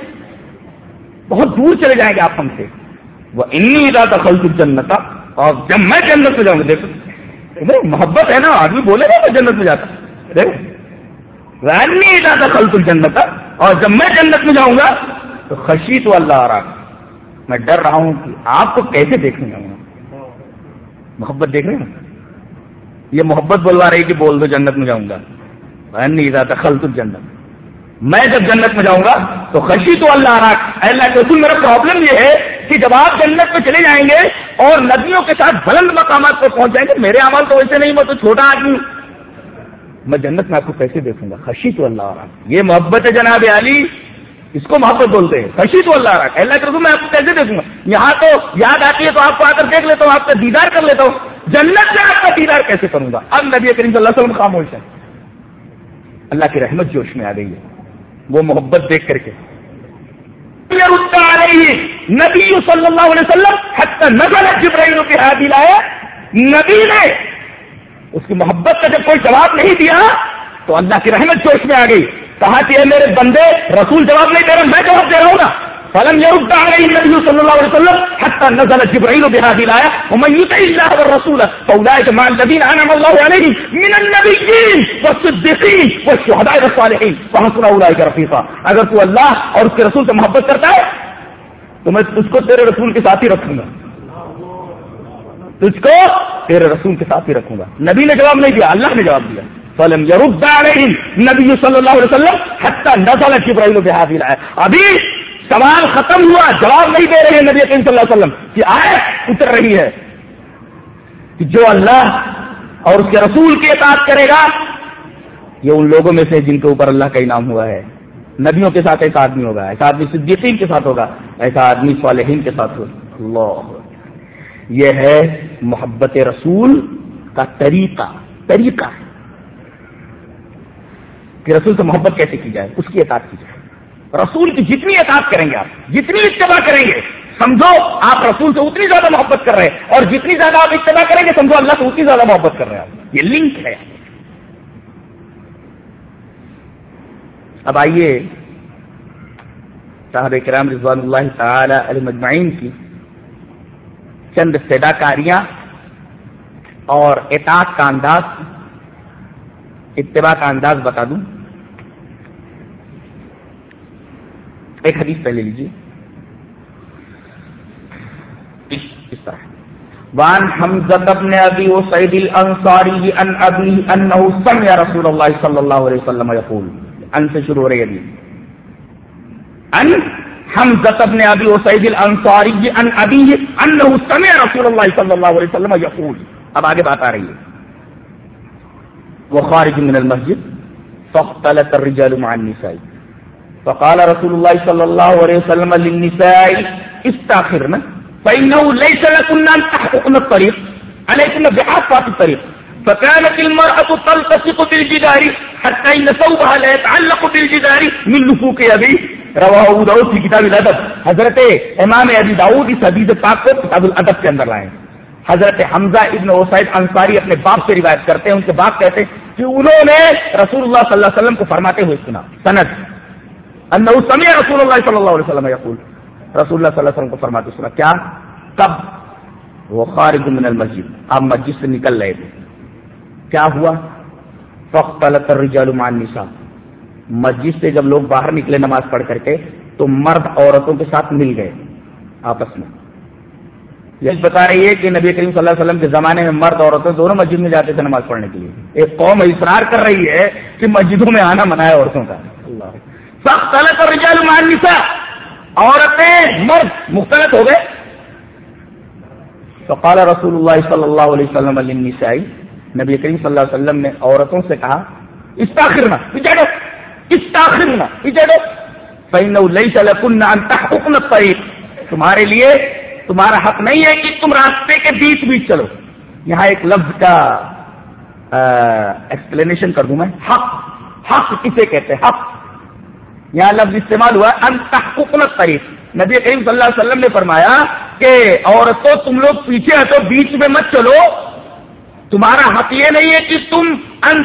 بہت دور چلے جائیں گے آپ ہم سے۔ وہ انی ادا دخل تل جنت اور جب میں جنت میں جاؤں گا، دیکھو محبت ہے نا، آدمی بولے گا میں جنت میں جاتا دیکھو ادا دخل تل جنت اور جب میں جنت میں جاؤں گا تو خشی تو اللہ آ میں ڈر رہا ہوں کہ آپ کو کیسے دیکھنے جاؤں گا؟ محبت دیکھ رہے ہیں؟ یہ محبت بولوا رہی کہ بول دو جنت میں جاؤں گا۔ نہیں رہا تھا خلط جنت میں جب جنت میں جاؤں گا تو خشی تو اللہ رکھ اللہ کے میرا پرابلم یہ ہے کہ جب آپ جنت میں چلے جائیں گے اور ندیوں کے ساتھ بلند مقامات پر پہنچ جائیں گے، میرے عمل تو ویسے نہیں، میں تو چھوٹا آدمی میں جنت میں آپ کو کیسے دیکھوں گا۔ خشی تو اللہ رکھ یہ محبت ہے جناب علی۔ اس کو محبت بولتے ہیں۔ خشی تو اللہ رکھ اللہ کے میں آپ کو کیسے دیکھوں گا۔ یہاں تو یاد آتی ہے تو آپ کو آ کر دیکھ لیتا ہوں، آپ کا دیدار کر لیتا ہوں۔ جنت میں آپ کا دیدار کیسے کروں گا؟ اب نبی کریم صلی اللہ علیہ وسلم خاموش ہے اللہ کی رحمت جوش میں آ گئی ہے۔ وہ محبت دیکھ کر کے۔ نبی صلی اللہ علیہ وسلم نظر جبرائیل کے حادی لایا نبی نے اس کی محبت کا جب کوئی جواب نہیں دیا تو اللہ کی رحمت جوش میں آ گئی، کہا کہ اے میرے بندے، رسول جواب نہیں دے رہا، میں جواب دے رہا ہوں نا۔ فلم يرد عليه النبي صلى الله عليه وسلم حتى نزل جبريل بهذه الآية ومن يطع الله والرسول فأولئك مع الذين أنعم الله عليهم من النبيين والصديقين والشهداء والصالحين فحسن أولئك رفيقا۔ اگر تو اللہ اور اس کے رسول سے محبت کرتا ہے، تو میں تجھ کو تیرے رسول کے ساتھ ہی رکھوں گا۔ تجھ کو تیرے رسول کے ساتھ ہی رکھوں گا۔ نبی نے جواب نہیں دیا، اللہ نے جواب دیا۔ فلم نبی صلی اللہ علیہ وسلم حتى نزل جبريل بهذه الآية۔ ابھی سوال ختم ہوا، جواب نہیں دے رہے ہیں نبی صلی اللہ علیہ وسلم کہ آئے اتر رہی ہے۔ کہ جو اللہ اور اس کے رسول کی اطاعت کرے گا، یہ ان لوگوں میں سے جن کے اوپر اللہ کا انعام ہوا ہے۔ نبیوں کے ساتھ ایسا آدمی ہوگا ایسا آدمی صدیقین کے ساتھ ہوگا ایسا آدمی صالحین کے ساتھ ہوگا۔ اللہ۔ یہ ہے محبت رسول کا طریقہ طریقہ کہ رسول سے محبت کیسے کی جائے؟ اس کی اطاعت کی جائے۔ رسول کی جتنی اطاعت کریں گے آپ، جتنی اتباع کریں گے، سمجھو آپ رسول سے اتنی زیادہ محبت کر رہے ہیں اور جتنی زیادہ آپ اتباع کریں گے، سمجھو اللہ سے اتنی زیادہ محبت کر رہے ہیں آپ۔ یہ لنک ہے۔ اب آئیے صاحب کرام رضوان اللہ تعالی علی مجمعین کی چند سیدا کاریاں اور اطاعت کا انداز، اتباع کا انداز بتا دوں۔ ایک حدیث پہلے لیجیے۔ اس طرح۔ وان حمزة بن ابي وسعيد الانصاري ان ابي انه سمع رسول الله صلى الله عليه وسلم يقول ان سے شروع ہو رہی ہے ان حمزة بن ابي وسعيد الانصاري ان ابي انه سمع رسول الله صلى الله عليه وسلم يقول. اب آگے بات آ رہی ہے. وہ خارج من المسجد فاختلط الرجال مع النساء. فقال رسول الله صلى الله عليه وسلم للنساء استاخرنا فإنه ليس لكن أن تحققنا الطريق، عليكن بحافات الطريق. فكانت المرأة تلتصق بالجدار حتى إن ثوبها لا يتعلق بالجدار من نفوق أبي رواه ابو داود في الادب حضرت امام ابی داؤد اس حدیث پاک کو کتاب الادب کے اندر لائے حضرت حمزہ ابن وسائد انصاری اپنے باپ سے روایت کرتے ہیں، ان کے باپ کہتے ہیں کہ انہوں نے رسول اللہ صلی اللہ علیہ وسلم کو فرماتے ہوئے سنا۔ سند۔ ان سمے رسول اللہ صلی اللہ علیہ وسلم یقول۔ رسول اللہ صلی اللہ علیہ وسلم کو فرماتے سنا، کیا؟ کب؟ وہ خارج من المسجد۔ آپ مسجد سے نکل رہے تھے۔ کیا ہوا؟ فخت الرجال مع النساء مسجد سے جب لوگ باہر نکلے نماز پڑھ کر کے، تو مرد عورتوں کے ساتھ مل گئے آپس میں۔ یہ بتا رہی ہے کہ نبی کریم صلی اللہ علیہ وسلم کے زمانے میں مرد عورتیں دونوں مسجد میں جاتے تھے نماز پڑھنے کے لیے۔ ایک قوم اصرار کر رہی ہے کہ مسجدوں میں آنا منایا عورتوں کا۔ سخت طلب اور رجال مانسا عورتیں مرد مختلف ہو گئے۔ تو قال رسول اللہ صلی اللہ علیہ وسلم النسائی نبی کریم صلی اللہ علیہ وسلم نے عورتوں سے کہا استاخرنا پچاڑو استاخرنا پچاڑو فإنه ليس لكن أن تحققن الطريق۔ تمہارے لیے تمہارا حق نہیں ہے کہ تم راستے کے بیچ بیچ چلو۔ یہاں ایک لفظ کا ایکسپلینیشن کر دوں میں۔ حق۔ حق کسے کہتے ہیں؟ حق۔ یہاں لفظ استعمال ہوا ان تحقق نبی کریم صلی اللہ علیہ وسلم نے فرمایا کہ عورتوں، تم لوگ پیچھے تو بیچ میں مت چلو۔ تمہارا حق یہ نہیں ہے کہ تم ان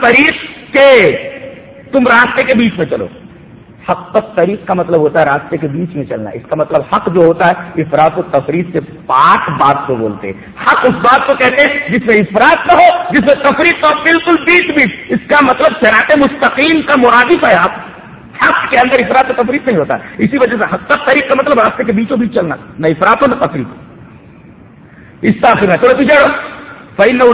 طریق کے تم راستے کے بیچ میں چلو۔ حق تک طریق کا مطلب ہوتا ہے راستے کے بیچ میں چلنا۔ اس کا مطلب حق جو ہوتا ہے، افراد و تفریح سے پاک بات کو بولتے۔ ہیں حق اس بات کو کہتے ہیں جس میں افراد کا ہو، جس میں تفریح کا بالکل بیچ بیچ۔ اس کا مطلب شراط مستقیم کا مرادف ہے۔ حق حق کے اندر افراد و تفریح نہیں ہوتا۔ اسی وجہ سے حق تک طریق کا مطلب راستے کے بیچوں بیچ چلنا، نہ افراد ہو نہ تفریح اس طرح سے میں تھوڑا پیچھے فی نہ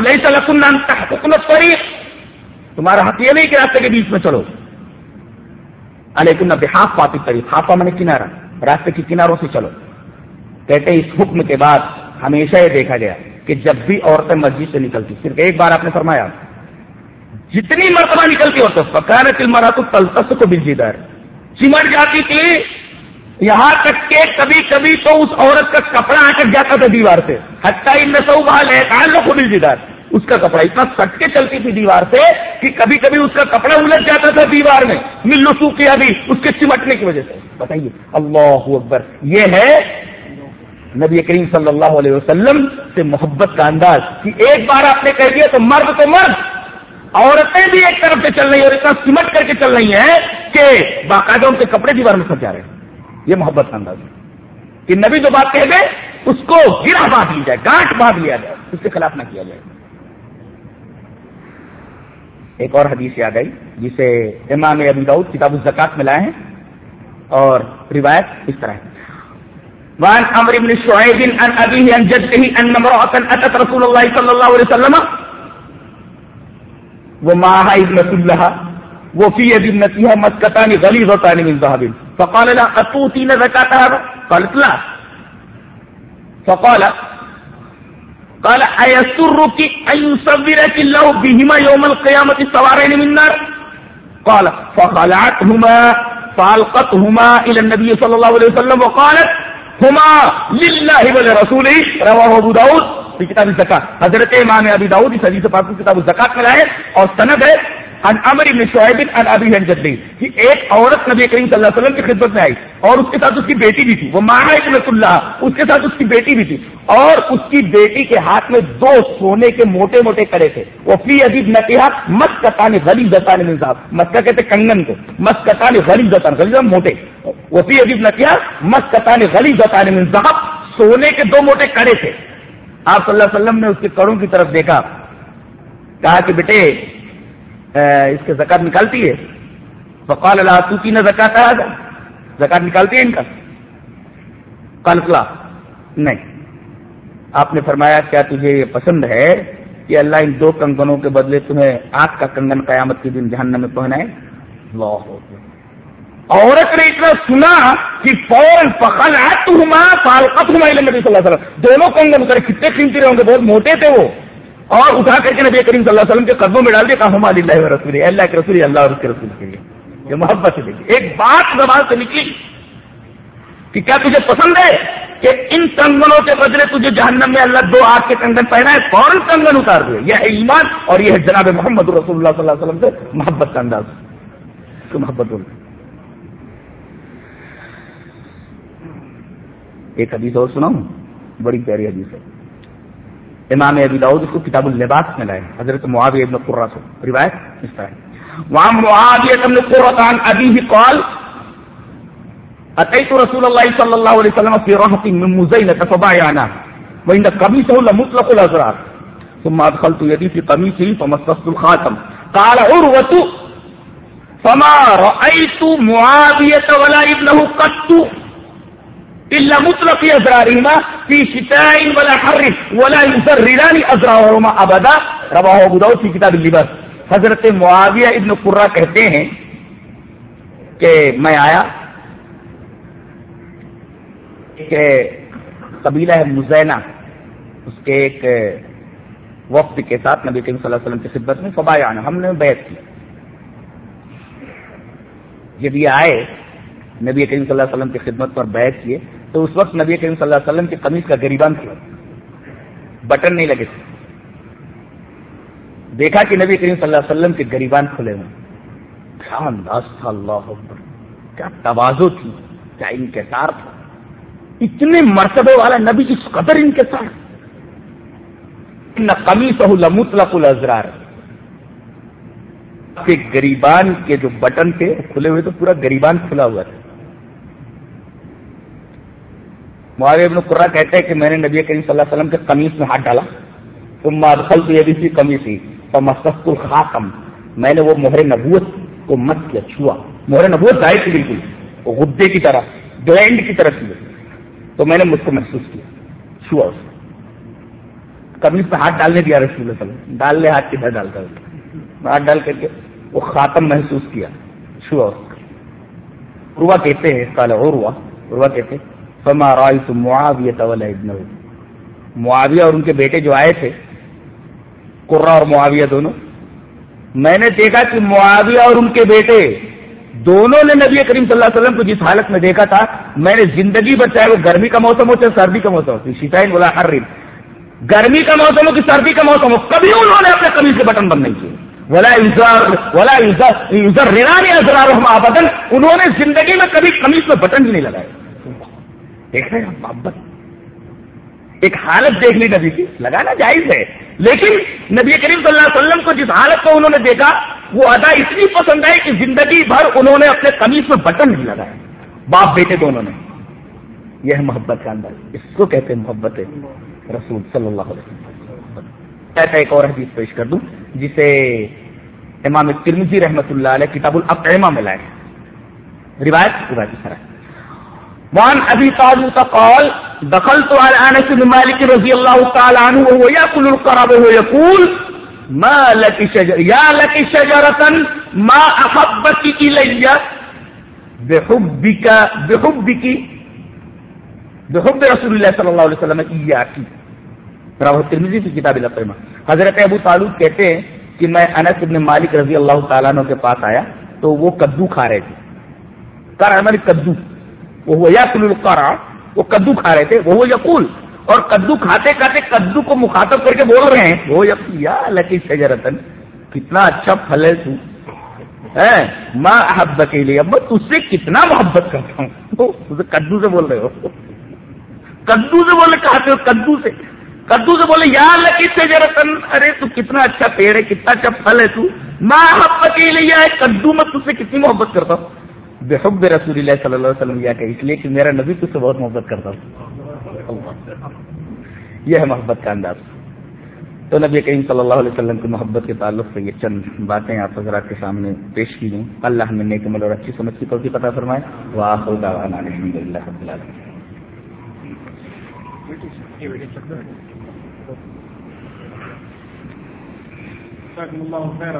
تمہارا حق یہ نہیں کہ راستے کے بیچ میں چلو۔ علیکم بحاف پاتی طریق ہافا میں نے کنارا راستے کے کناروں سے چلو۔ کہتے اس حکم کے بعد ہمیشہ یہ دیکھا گیا کہ جب بھی عورتیں مسجد سے نکلتی، صرف ایک بار آپ نے فرمایا، جتنی مرتبہ نکلتی عورتیں فکار تل مرا تو تلتس کو بجلی دار چمٹ جاتی تھی، یہاں تک کہ کبھی کبھی تو اس عورت کا کپڑا اٹک جاتا تھا دیوار سے۔ حتیٰ ان سو بال ہے تعلق کو بجلی دار اس کا کپڑا اتنا سٹ کے چلتی تھی دیوار سے کہ کبھی کبھی اس کا کپڑا الجھ جاتا تھا دیوار میں، ملو سو کیا بھی، اس کے چمٹنے کی وجہ سے۔ بتائیے، اللہ اکبر، یہ ہے نبی کریم صلی اللہ علیہ وسلم سے محبت کا انداز کہ ایک بار آپ نے کہہ دیا تو مرد تو مرد، عورتیں بھی ایک طرف سے چل رہی ہیں اور اتنا سمٹ کر کے چل رہی ہیں کہ باقاعدہ ان کے کپڑے دیوار میں سجا رہے ہیں۔ یہ محبت کا انداز ہے۔ کہ نبی جو بات کہہ دے، اس کو گرا باندھ لی جائے، گانٹ باندھ لیا جائے، اس کے خلاف نہ کیا جائے۔ ایک اور حدیث یاد آئی، جسے امام ابی داؤد کتاب الزکات میں لائے ہیں، اور روایت اس طرح ہے۔ وان امر ابن شعيب عن ابيه عن جده ان امراه اتت رسول الله صلى الله عليه وسلم ومعها ابنه لها وفي يد ابنتها مسكتان غليظتان من ذهب۔ فقال لها اتوتين زكاه هذا قالت لا۔ فقال قال ايسرك ان يصورك الله بهما يوم القيامه سوارين من نار قال، فخلعتهما فالقتهما الى النبي صلى الله عليه وسلم وقالت، هما لله ولرسوله. رواه ابو داود في كتاب الزكاه حضرت امام ابی داود اس حدیث پاک کو کتاب الزکات میں لائے اور سند ہے. ان امر ابن شعیب ان ابی ہن کہ ایک عورت نبی کریم صلی اللہ علیہ وسلم کی خدمت میں آئی، اور اس کے ساتھ اس کی بیٹی بھی تھی۔ وہ مانا ابن اللہ اس کے ساتھ اس کی بیٹی بھی تھی۔ اور اس کی بیٹی کے ہاتھ میں دو سونے کے موٹے موٹے کڑے تھے۔ وہ فی ادیب نہ کہا مس کتانے غلی دتان منصاف مسکا کہتے کنگن کو۔ مس کتانے غلی دتان غلی موٹے۔ وہ فی ادیب نہ کہا مس کتانے غلی دتان منصاف سونے کے دو موٹے کڑے تھے۔ آپ صلی اللہ علیہ وسلم نے اس کے کڑوں کی طرف دیکھا۔ کہا کہ بیٹے اس کے زکات نکالتی ہے۔ فقال اللہ تو کی نہ زکات زکات نکالتی ہے ان کا۔ کلفلا نہیں۔ آپ نے فرمایا، کیا تجھے یہ پسند ہے کہ اللہ ان دو کنگنوں کے بدلے تمہیں آگ کا کنگن قیامت کے دن جہنم میں پہنائے؟ اللہ۔ عورت نے اتنا سنا کہ فوراً پکڑ آ تما فالقت ہما نبی صلی اللہ علیہ وسلم۔ دونوں کنگن اترے کتنے قیمتی رہے ہوں گے، بہت موٹے تھے وہ۔ اور اٹھا کر کے نبی کریم صلی اللہ علیہ وسلم کے قدموں میں ڈال دیا، کہا ہمارے اللہ رسول اللہ کے رسول اللہ اور اس کے رسول کے لیے۔ یہ محبت سے دیکھیے۔ ایک بات زبان سے نکلی کہ کیا تجھے پسند ہے کہ ان کنگنوں کے بدلے تجھے جہنم میں اللہ دو آگ کے کنگن پہنا ہے فوراً کنگن اتار دے یہ ہے ایمان اور یہ ہے جناب محمد رسول اللہ صلی اللہ علیہ وسلم سے محبت کا انداز۔ اس کو محبت بولتے ایک حدیث اور سناؤں؟ بڑی پیاری حدیث ہے۔ امام ابی داؤد اس کو کتاب اللباس میں لائے حضرت معاویہ ابن قرہ سے روایت اس طرح وہاں معاویہ ابن قرہ عن ابیہ قال اتيت رسول الله صلى الله عليه وسلم في رهط من مزينة فبايعنا وعند قميصه لمطلق الازرار۔ ثم ادخلت يدي في قميصه فمسست الخاتم۔ قال عروة فما رأيت معاوية ولا ابنه قط۔ إلا مطلق أزرارهما في شتاء ولا حر ولا يزرران أزرارهما أبدا. رواه أبو داود في كتاب اللباس. حضرت معاویہ ابن قرہ کہتے ہیں کہ میں آیا کہ قبیلہ ہے مزینہ، اس کے ایک وقت کے ساتھ نبی کریم صلی اللہ علیہ وسلم کی خدمت میں فبایا آنا ہم نے بیعت کی۔ جب یہ آئے، نبی کریم صلی اللہ علیہ وسلم کی خدمت پر بیعت کیے تو اس وقت نبی کریم صلی اللہ علیہ وسلم کی قمیض کا غریبان تھا بٹن نہیں لگے تھے۔ دیکھا کہ نبی کریم صلی اللہ علیہ وسلم کے غریبان کھلے ہوئے۔ کیا انداز تھا اللہ اکبر۔ کیا توازو تھی۔ کیا انکسار تھا۔ اتنے مرتبے والا نبی اس قدر انکسار۔ نہ کمی سہو لمطلق الازرار۔ کے گریبان کے جو بٹن تھے کھلے ہوئے تو پورا گریبان کھلا ہوا تھا۔ معاویہ ابن قرہ کہتے ہیں کہ میں نے نبی کریم صلی اللہ علیہ وسلم کے قمیص میں ہاتھ ڈالا تو مادخل تو یہ بھی تھی کمی تھی اور مستق الخاتم میں نے وہ مہر نبوت کو مت کیا، چھوا۔ مہر نبوت ظاہر تھی بالکل، وہ غدے کی طرح گلینڈ کی طرح تھی۔ تو میں نے مجھ کو محسوس کیا، چھوا اس قمیص پہ ہاتھ ڈالنے دیا رسول اللہ علیہ وسلم، ڈال لے ہاتھ کدھر ڈالتا ہاتھ ڈال کر کے وہ خاتم محسوس کیا، چھوا اس کا عروا کہتے ہیں کالا عروا عروا کہتے ہیں فما رائت معاویہ طول معاویہ اور ان کے بیٹے جو آئے تھے قرہ اور معاویہ دونوں، میں نے دیکھا کہ معاویہ اور ان کے بیٹے دونوں نے نبی کریم صلی اللہ علیہ وسلم کو جس حالت میں دیکھا تھا، میں نے زندگی بھر چاہے وہ گرمی کا موسم ہو، چاہے سردی کا موسم ہو شیتائن بولا ہر رین گرمی کا موسم ہو کہ سردی کا موسم ہو، کبھی انہوں نے اپنے قمیض کے بٹن بند نہیں کیے۔ ولا ولا یوزر رینانی ازرار انہوں نے زندگی میں کبھی قمیض میں بٹن بھی نہیں لگائے۔ دیکھ رہے ہیں، محبت۔ ایک حالت دیکھ لی نبی کی۔ لگانا جائز ہے۔ لیکن نبی کریم صلی اللہ علیہ وسلم کو جس حالت کو انہوں نے دیکھا، وہ ادا اتنی پسند آئی کہ زندگی بھر انہوں نے اپنے قمیص میں بٹن نہیں لگایا۔ باپ بیٹے دونوں نے۔ یہ ہے محبت کا انداز۔ اس کو کہتے ہیں محبت رسول صلی اللہ علیہ وسلم۔ ایسا ایک اور حدیث پیش کر دوں، جسے امام ترمزی رحمۃ اللہ علیہ کتاب العما میں لائے روایت روایت سر وعن ابي طالوت قال دخلت على انس بن مالك رضي الله تعالى عنه وهو ياكل القرب وهو يقول ما لك شجر يا لك شجرة ما احبك الي بحبك بحبك بحب رسول الله صلى الله عليه وسلم اياك رواه الترمذي في كتاب الاطعمه حضرت ابو طالوت کہتے ہیں کہ میں انس بن مالک رضی اللہ تعالیٰ عنہ کے پاس آیا تو وہ کدو کھا رہے تھے۔ کر ہماری کدو۔ وہ یقل القرا وہ کدو کھا رہے تھے وہ یقول اور کدو کھاتے کھاتے کدو کو مخاطب کر کے بول رہے ہیں وہ یا لکی شجرتن کتنا اچھا پھل ہے تو۔ ماں احب کے لیے اب تج سے کتنا محبت کرتا ہوں۔ کدو سے بول رہے ہو۔ کدو سے بولے کہتے ہو، کدو سے۔ کدو سے بولے، یا لکی شجرتن ارے تو کتنا اچھا پیڑ ہے، کتنا اچھا پھل ہے تو۔ ماں احب کے لیے کدو، میں تج سے کتنی محبت کرتا ہوں۔ بحب رسول اللہ صلی اللہ علیہ وسلم یا کہ اس لیے کہ میرا نبی تجھ سے بہت محبت کرتا ہوں یہ ہے محبت کا انداز۔ تو نبی کریم صلی اللہ علیہ وسلم کی محبت کے تعلق سے یہ چند باتیں آپ حضرات کے سامنے پیش کی گئیں۔ اللہ نے نیک عمل اور اچھی سمجھ کی توفیق عطا فرمائے۔ وآخر دعوانا الحمد للہ رب العالمین۔ اللہ خیر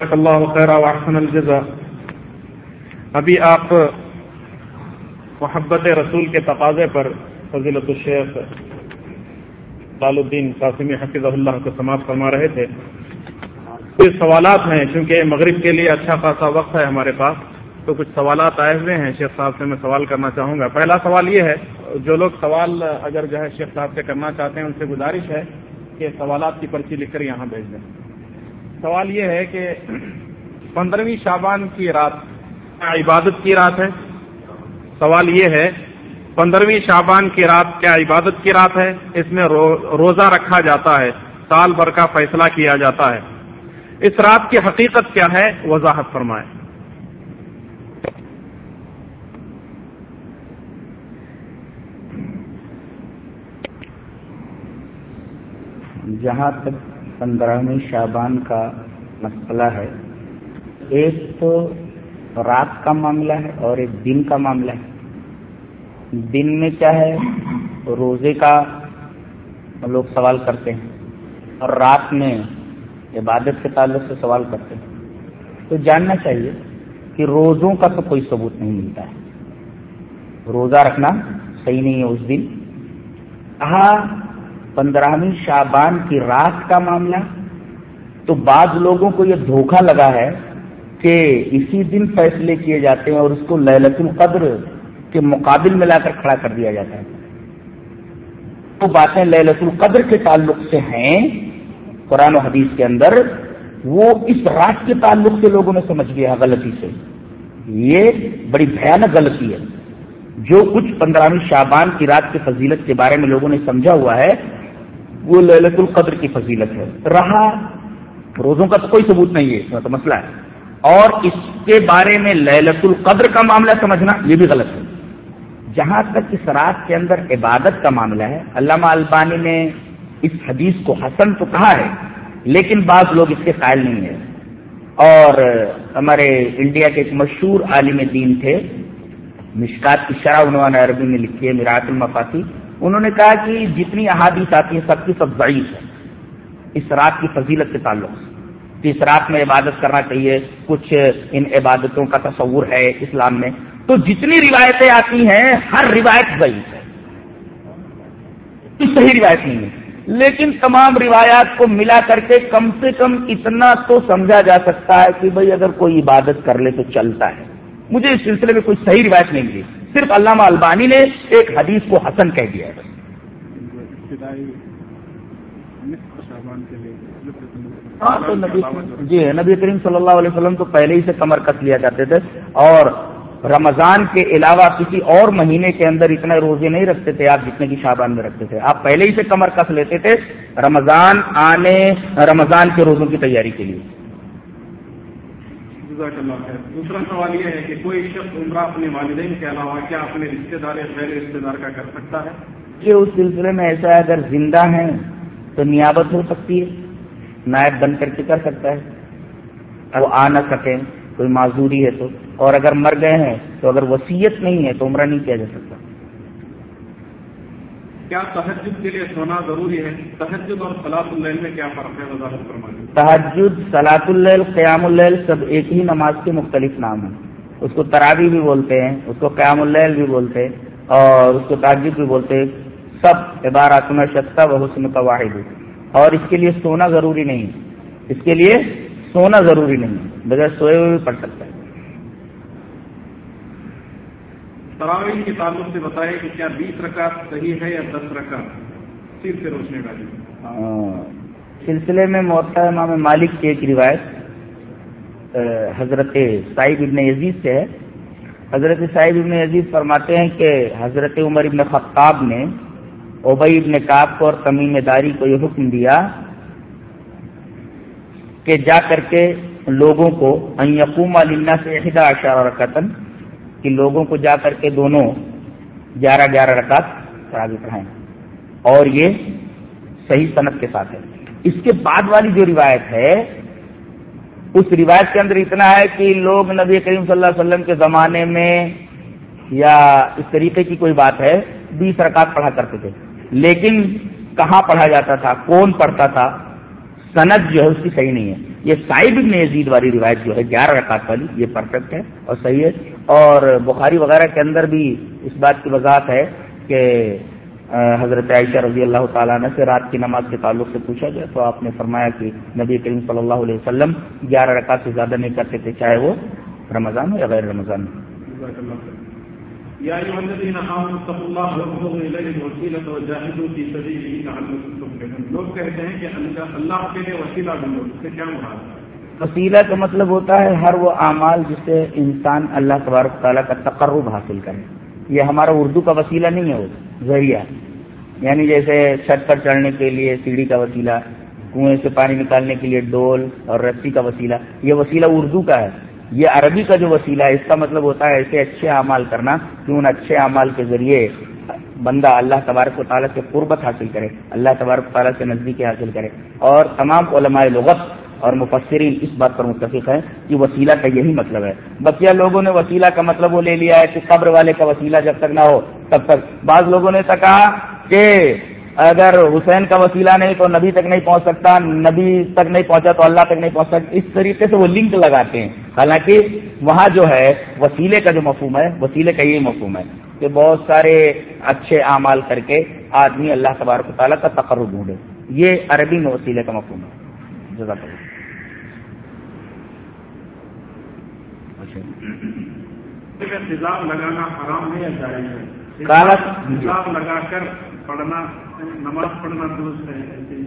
اللہ خیر واحسن الجزا ابھی آپ محبت رسول کے تقاضے پر فضیلت الشیخ طال الدین قاسمی حفظ اللہ کو سماعت فرما رہے تھے۔ کچھ سوالات ہیں، چونکہ مغرب کے لیے اچھا خاصا وقت ہے ہمارے پاس، تو کچھ سوالات آئے ہوئے ہیں شیخ صاحب سے میں سوال کرنا چاہوں گا۔ پہلا سوال یہ ہے، جو لوگ سوال اگر جو ہے شیخ صاحب سے کرنا چاہتے ہیں، ان سے گزارش ہے کہ سوالات کی پرچی لکھ کر یہاں بھیج دیں۔ سوال یہ ہے کہ پندرہویں شابان کی رات عبادت کی رات ہے؟ سوال یہ ہے، پندرہویں شابان کی رات کیا عبادت کی رات ہے؟ اس میں روزہ رکھا جاتا ہے، سال بھر کا فیصلہ کیا جاتا ہے۔ اس رات کی حقیقت کیا ہے؟ وضاحت فرمائے جہاں تک پندرہویں شابان کا مسئلہ ہے۔ ایک تو رات کا معاملہ ہے اور ایک دن کا معاملہ ہے۔ دن میں کیا ہے؟ روزے کا لوگ سوال کرتے ہیں اور رات میں عبادت کے تعلق سے سوال کرتے ہیں۔ تو جاننا چاہیے کہ روزوں کا تو کوئی ثبوت نہیں ملتا ہے۔ روزہ رکھنا صحیح نہیں ہے اس دن۔ کہا پندرہویں شابان کی رات کا معاملہ، تو بعض لوگوں کو یہ دھوکہ لگا ہے کہ اسی دن فیصلے کیے جاتے ہیں اور اس کو للت القدر کے مقابل میں لا کر کھڑا کر دیا جاتا ہے۔ وہ باتیں للت القدر کے تعلق سے ہیں، قرآن و حدیث کے اندر، وہ اس رات کے تعلق سے لوگوں نے سمجھ لیا غلطی سے۔ یہ بڑی بھیانک غلطی ہے۔ جو کچھ پندرہویں شابان کی رات کی فضیلت کے بارے میں لوگوں نے سمجھا ہوا ہے وہ للت القدر کی فضیلت ہے۔ رہا روزوں کا تو کوئی ثبوت نہیں ہے، اس میں تو مسئلہ ہے۔ اور اس کے بارے میں للت القدر کا معاملہ سمجھنا یہ بھی غلط ہے۔ جہاں تک اس رات کے اندر عبادت کا معاملہ ہے، علامہ البانی نے اس حدیث کو حسن تو کہا ہے، لیکن بعض لوگ اس کے قائل نہیں ہیں۔ اور ہمارے انڈیا کے ایک مشہور عالم دین تھے، مشکات کی شرح عنوان عربی میں لکھی ہے میراط المفاتی انہوں نے کہا کہ جتنی احادیث آتی ہیں سب کی سب ضعیف ہے اس رات کی فضیلت کے تعلق سے۔ اس رات میں عبادت کرنا چاہیے۔ کچھ ان عبادتوں کا تصور ہے اسلام میں۔ تو جتنی روایتیں آتی ہیں، ہر روایت ضعیف ہے۔ صحیح روایت نہیں ہے۔ لیکن تمام روایات کو ملا کر کے کم سے کم اتنا تو سمجھا جا سکتا ہے کہ بھئی اگر کوئی عبادت کر لے تو چلتا ہے۔ مجھے اس سلسلے میں کوئی صحیح روایت نہیں ملی۔ صرف علامہ البانی نے ایک حدیث کو حسن کہہ دیا ہے۔ ہاں تو نبی جی نبی کریم صلی اللہ علیہ وسلم تو پہلے ہی سے کمر کس لیا کرتے تھے اور رمضان کے علاوہ کسی اور مہینے کے اندر اتنے روزے نہیں رکھتے تھے آپ جتنے کی شابان میں رکھتے تھے۔ آپ پہلے ہی سے کمر کس لیتے تھے رمضان آنے، رمضان کے روزوں کی تیاری کے لیے۔ دوسرا سوال یہ ہے کہ کوئی شخص عمرہ اپنے والدین کے علاوہ کیا اپنے رشتے دار یا غیر رشتے دار کا کر سکتا ہے؟ یہ اس سلسلے میں ایسا ہے، اگر زندہ ہیں تو نیابت ہو سکتی ہے، نائب بن کر کے کر سکتا ہے۔ وہ آ نہ سکیں کوئی معذوری ہے تو۔ اور اگر مر گئے ہیں تو اگر وصیت نہیں ہے تو عمرہ نہیں کیا جا سکتا۔ کیا تحجد کے لیے سونا ضروری ہے؟ تحجد اور سلاط اللیل میں کیا فرق ہے؟ وضاحت فرمائیے تحجد سلاط اللیل، قیام اللیل سب ایک ہی نماز کے مختلف نام ہیں۔ اس کو تراوی بھی بولتے ہیں، اس کو قیام اللیل بھی بولتے ہیں، اور اس کو تحجد بھی بولتے ہیں۔ سب عبارات میں شکتا و حسن واحد اور اس کے لیے سونا ضروری نہیں اس کے لیے سونا ضروری نہیں بغیر سوئے ہوئے بھی پڑھ سکتا ہے۔ تراویح کے تعلق سے بتائے کہ کیا بیس رکعت صحیح ہے یا دس رکعت؟ صرف سے روشنی ڈالی سلسلے میں محتا امام مالک کی ایک روایت حضرت صاحب ابن عزیز سے ہے۔ حضرت صاحب ابن عزیز فرماتے ہیں کہ حضرت عمر ابن خطاب نے اوبئی ابن کاب کو اور تمیم داری کو یہ حکم دیا کہ جا کر کے لوگوں کو یقوم علیہ سے عہدہ اشارہ رکتن کہ لوگوں کو جا کر کے دونوں گیارہ گیارہ رکعت تراوی پڑھائیں۔ اور یہ صحیح صنعت کے ساتھ ہے۔ اس کے بعد والی جو روایت ہے، اس روایت کے اندر اتنا ہے کہ لوگ نبی کریم صلی اللہ علیہ وسلم کے زمانے میں یا اس طریقے کی کوئی بات ہے، بیس رکعت پڑھا کرتے تھے۔ لیکن کہاں پڑھا جاتا تھا؟ کون پڑھتا تھا؟ سند جو ہے، اس کی صحیح نہیں ہے۔ یہ صاحب ابن یزید والی روایت جو ہے، گیارہ رکعت والی، یہ پرفیکٹ ہے اور صحیح ہے۔ اور بخاری وغیرہ کے اندر بھی اس بات کی وضاحت ہے کہ حضرت عائشہ رضی اللہ تعالیٰ نے سے رات کی نماز کے تعلق سے پوچھا گیا تو آپ نے فرمایا کہ نبی کریم صلی اللہ علیہ وسلم گیارہ رکعت سے زیادہ نہیں کرتے تھے، چاہے وہ رمضان ہو یا غیر رمضان ہو۔ لوگ کہتے ہیں کہ اللہ کے لیے وسیلہ ڈھونڈو اس سے کیا مراد؟ ہے وسیلہ کا مطلب ہوتا ہے ہر وہ اعمال جسے انسان اللہ تبارک تعالیٰ کا تقرب حاصل کرے۔ یہ ہمارا اردو کا وسیلہ نہیں ہے وہ، ذریعہ۔ یعنی جیسے چھت پر چڑھنے کے لیے سیڑھی کا وسیلہ، کنویں سے پانی نکالنے کے لیے ڈول اور رسی کا وسیلہ، یہ وسیلہ اردو کا ہے۔ یہ عربی کا جو وسیلہ ہے، اس کا مطلب ہوتا ہے ایسے اچھے اعمال کرنا، کہ ان اچھے اعمال کے ذریعے بندہ اللہ تبارک و تعالیٰ سے قربت حاصل کرے، اللہ تبارک و تعالیٰ سے نزدیکی حاصل کرے۔ اور تمام علماء لغت اور مفسرین اس بات پر متفق ہیں کہ وسیلہ کا یہی مطلب ہے۔ بقیہ لوگوں نے وسیلہ کا مطلب وہ لے لیا ہے کہ قبر والے کا وسیلہ جب تک نہ ہو تب تک۔ بعض لوگوں نے تو کہا کہ اگر حسین کا وسیلہ نہیں تو نبی تک نہیں پہنچ سکتا، نبی تک نہیں پہنچا تو اللہ تک نہیں پہنچ سکتا۔ اس طریقے سے وہ لنک لگاتے ہیں۔ حالانکہ وہاں جو ہے، وسیلے کا جو مفہوم ہے، وسیلے کا یہی مفہوم ہے کہ بہت سارے اچھے اعمال کر کے آدمی اللہ تبارک و تعالیٰ کا تقرر ڈھونڈے۔ یہ عربی میں وسیلے کا مفہوم ہے۔ جزاک اللہ نظام لگانا حرام ہے یا جائز ہے لگا کر پڑھنا نماز پڑھنا درست ہے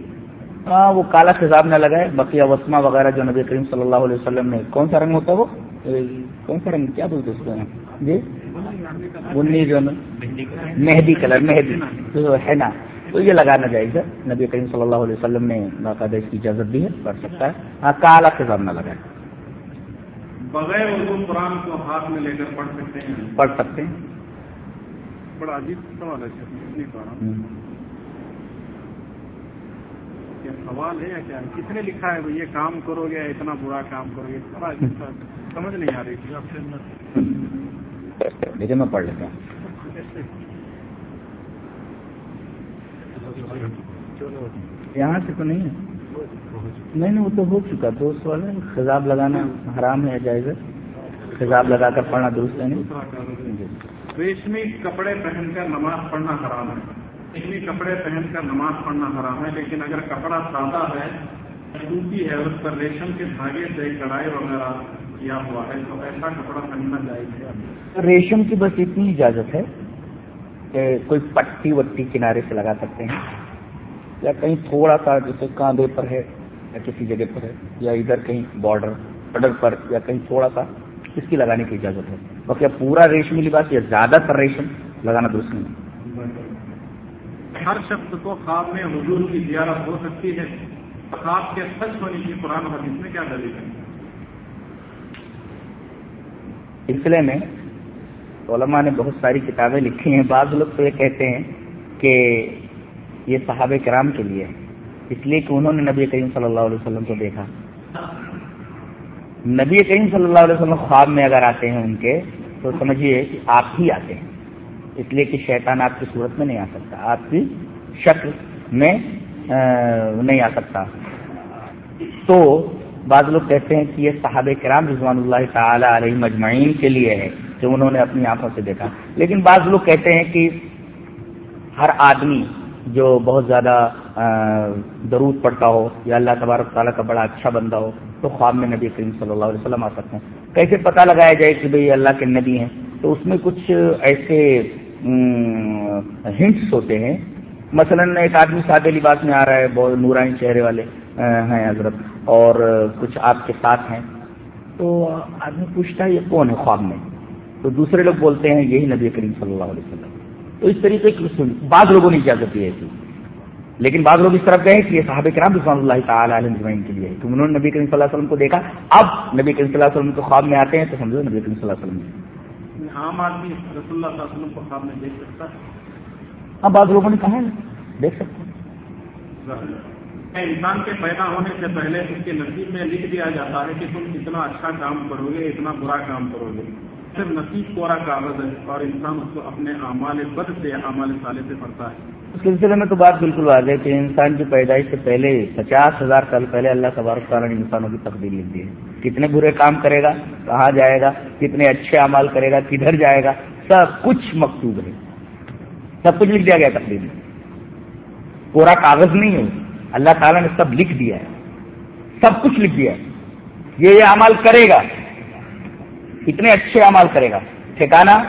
ہاں وہ کالا خزاب نہ لگائے۔ بقیہ وسما وغیرہ جو نبی کریم صلی اللہ علیہ وسلم نے کون سا رنگ ہوتا ہے وہ؟ کون سا رنگ؟ کیا بولتے اس کو؟ جی بنی جو مہدی کلر مہدی۔ جو ہے نا تو یہ لگانا جائز ہے۔ نبی کریم صلی اللہ علیہ وسلم نے باقاعدہ اس کی اجازت دی ہے کر سکتا ہے۔ ہاں کالا خزاب نہ لگائے بغیر اردو قرآن کو ہاتھ میں لے کر پڑھ سکتے ہیں۔ پڑھ سکتے ہیں۔ بڑا عجیب سوال ہے سوال ہے یا کیا؟ کس نے لکھا ہے؟ یہ کام کرو گے اتنا برا کام کرو گے؟ بڑا سمجھ نہیں آ رہی۔ لیکن میں پڑھ لیتا ہوں۔ یہاں سے تو نہیں ہے۔ نہیں نہیں وہ تو ہو چکا۔ دو سوال ہے خزاب لگانا حرام ہے جائز ہے۔ خزاب لگا کر پڑھنا درست ہے نہیں؟ ریشمی کپڑے پہن کر نماز پڑھنا حرام ہے۔ ریشمی کپڑے پہن کر نماز پڑھنا حرام ہے لیکن اگر کپڑا سادہ ہے سوتی ہے اس پر ریشم کے دھاگے سے کڑھائی وغیرہ کیا ہوا ہے تو ایسا کپڑا پہننا جائز ہے۔ ریشم کی بس اتنی اجازت ہے کہ کوئی پٹی وٹی کنارے سے لگا سکتے ہیں یا کہیں تھوڑا سا جیسے کاندھے پر ہے یا کسی جگہ پر ہے یا ادھر کہیں بارڈر بارڈر پر یا کہیں تھوڑا سا اس کی لگانے کی اجازت ہے۔ باقی پورا ریشمی لباس یا زیادہ تر ریشم لگانا درست نہیں۔ ہر شخص کو خواب میں حضور کی زیارت ہو سکتی ہے۔ خواب کے سچ ہونے کی قرآن حدیث میں کیا دلیل ہے؟ سلسلے میں علماء نے بہت ساری کتابیں لکھی ہیں۔ بعض لوگ تو یہ کہتے ہیں کہ یہ صحابہ کرام کے لیے اس لیے کہ انہوں نے نبی کریم صلی اللہ علیہ وسلم کو دیکھا۔ نبی کریم صلی اللہ علیہ وسلم خواب میں اگر آتے ہیں ان کے، تو سمجھیے کہ آپ ہی آتے ہیں۔ اس لیے کہ شیطان آپ کی صورت میں نہیں آ سکتا۔ آپ کی شکل میں نہیں آ سکتا۔ تو بعض لوگ کہتے ہیں کہ یہ صحابہ کرام رضوان اللہ تعالی علیہ مجمعین کے لیے ہے۔ کہ انہوں نے اپنی آنکھوں سے دیکھا۔ لیکن بعض لوگ کہتے ہیں کہ ہر آدمی جو بہت زیادہ درود پڑتا ہو یا اللہ تبارک تعالیٰ کا بڑا اچھا بندہ ہو، تو خواب میں نبی کریم صلی اللہ علیہ وسلم آ سکتے ہیں۔ کیسے پتہ لگایا جائے کہ بھئی اللہ کے نبی ہیں؟ تو اس میں کچھ ایسے ہنٹس ہوتے ہیں۔ مثلا ایک آدمی سادے لباس میں آ رہا ہے، بہت نورانی چہرے والے ہیں حضرت، اور کچھ آپ کے ساتھ ہیں۔ تو آدمی پوچھتا ہے، یہ کون ہے خواب میں؟ تو دوسرے لوگ بولتے ہیں یہی نبی کریم صلی اللہ علیہ وسلم۔ تو اس طریقے کی بعض لوگوں نے اجازت دی ہے تھی لیکن بعض لوگ اس طرف گئے کہ یہ صحابہ کرام رضوان اللہ تعالیٰ علیہ کے لیے کہ انہوں نے نبی کریم صلی اللہ علیہ وسلم کو دیکھا۔ اب نبی کریم صلی اللہ علیہ وسلم کے خواب میں آتے ہیں تو سمجھو نبی کریم صلی اللہ علیہ وسلم۔ عام آدمی رسول اللہ صلی اللہ علیہ وسلم کو خواب میں دیکھ سکتا ہے۔ ہاں بعض لوگوں نے کہا ہے دیکھ سکتے انسان کے پیدا ہونے سے پہلے اس کے نصیب میں لکھ دیا جاتا ہے کہ تم اتنا اچھا کام کرو گے اتنا برا کام کرو گے۔ صرف نصیب کورا کاغذ ہے اور انسان اس کو اپنے اعمال بد سے، اعمال سالے سے پڑھتا ہے۔ اس سلسلے میں تو بات بالکل واضح کہ انسان کی پیدائش سے پہلے پچاس ہزار سال پہلے اللہ تبارک تعالیٰ نے انسانوں کی تقدیر لکھ دی ہے۔ کتنے برے کام کرے گا، کہاں جائے گا، کتنے اچھے اعمال کرے گا، کدھر جائے گا، سب کچھ مکتوب ہے۔ سب کچھ لکھ دیا گیا تقدیر میں۔ پورا کاغذ نہیں ہے، اللہ تعالیٰ نے سب لکھ دیا ہے۔ سب کچھ لکھ دیا ہے۔ یہ یہ کرے گا۔ اتنے اچھے اعمال کرے گا۔ ٹھکانا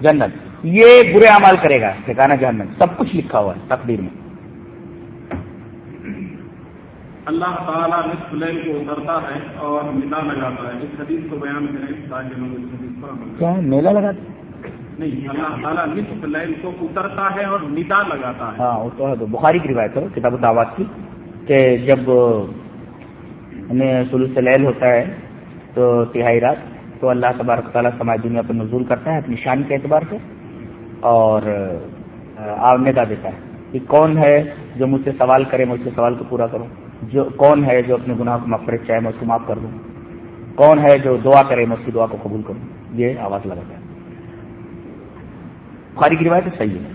جنت یہ برے اعمال کرے گا۔ ٹھکانا جنت سب کچھ لکھا ہوا ہے تقدیر میں۔ اللہ تعالیٰ نصف لیل کو اترتا ہے اور میلا لگاتا ہے۔ اس حدیث کو بیان کریں تاکہ لوگ اس حدیث پر عمل کیا میلہ لگاتا نہیں اللہ تعالیٰ نصف لیل کو اترتا ہے اور ندا لگاتا ہے۔ ہاں وہ تو ہے۔ تو بخاری کی روایت ہے کتاب دعوات کی کہ جب ہمیں سلوس لیل ہوتا ہے تو تہائی رات تو اللہ تبارک تعالیٰ سماج دنیا پر نزول کرتا ہے اپنی شان کے اعتبار سے اور ندا دیتا ہے کہ کون ہے جو مجھ سے سوال کرے میں اس کے سوال کو پورا کروں؟ جو کون ہے جو اپنے گناہ کو مفرت چاہے میں اس کو معاف کر دوں؟ کون ہے جو دعا کرے میں اس کی دعا کو قبول کروں؟ یہ آواز لگاتا ہے بخاری کی روایت صحیح ہے۔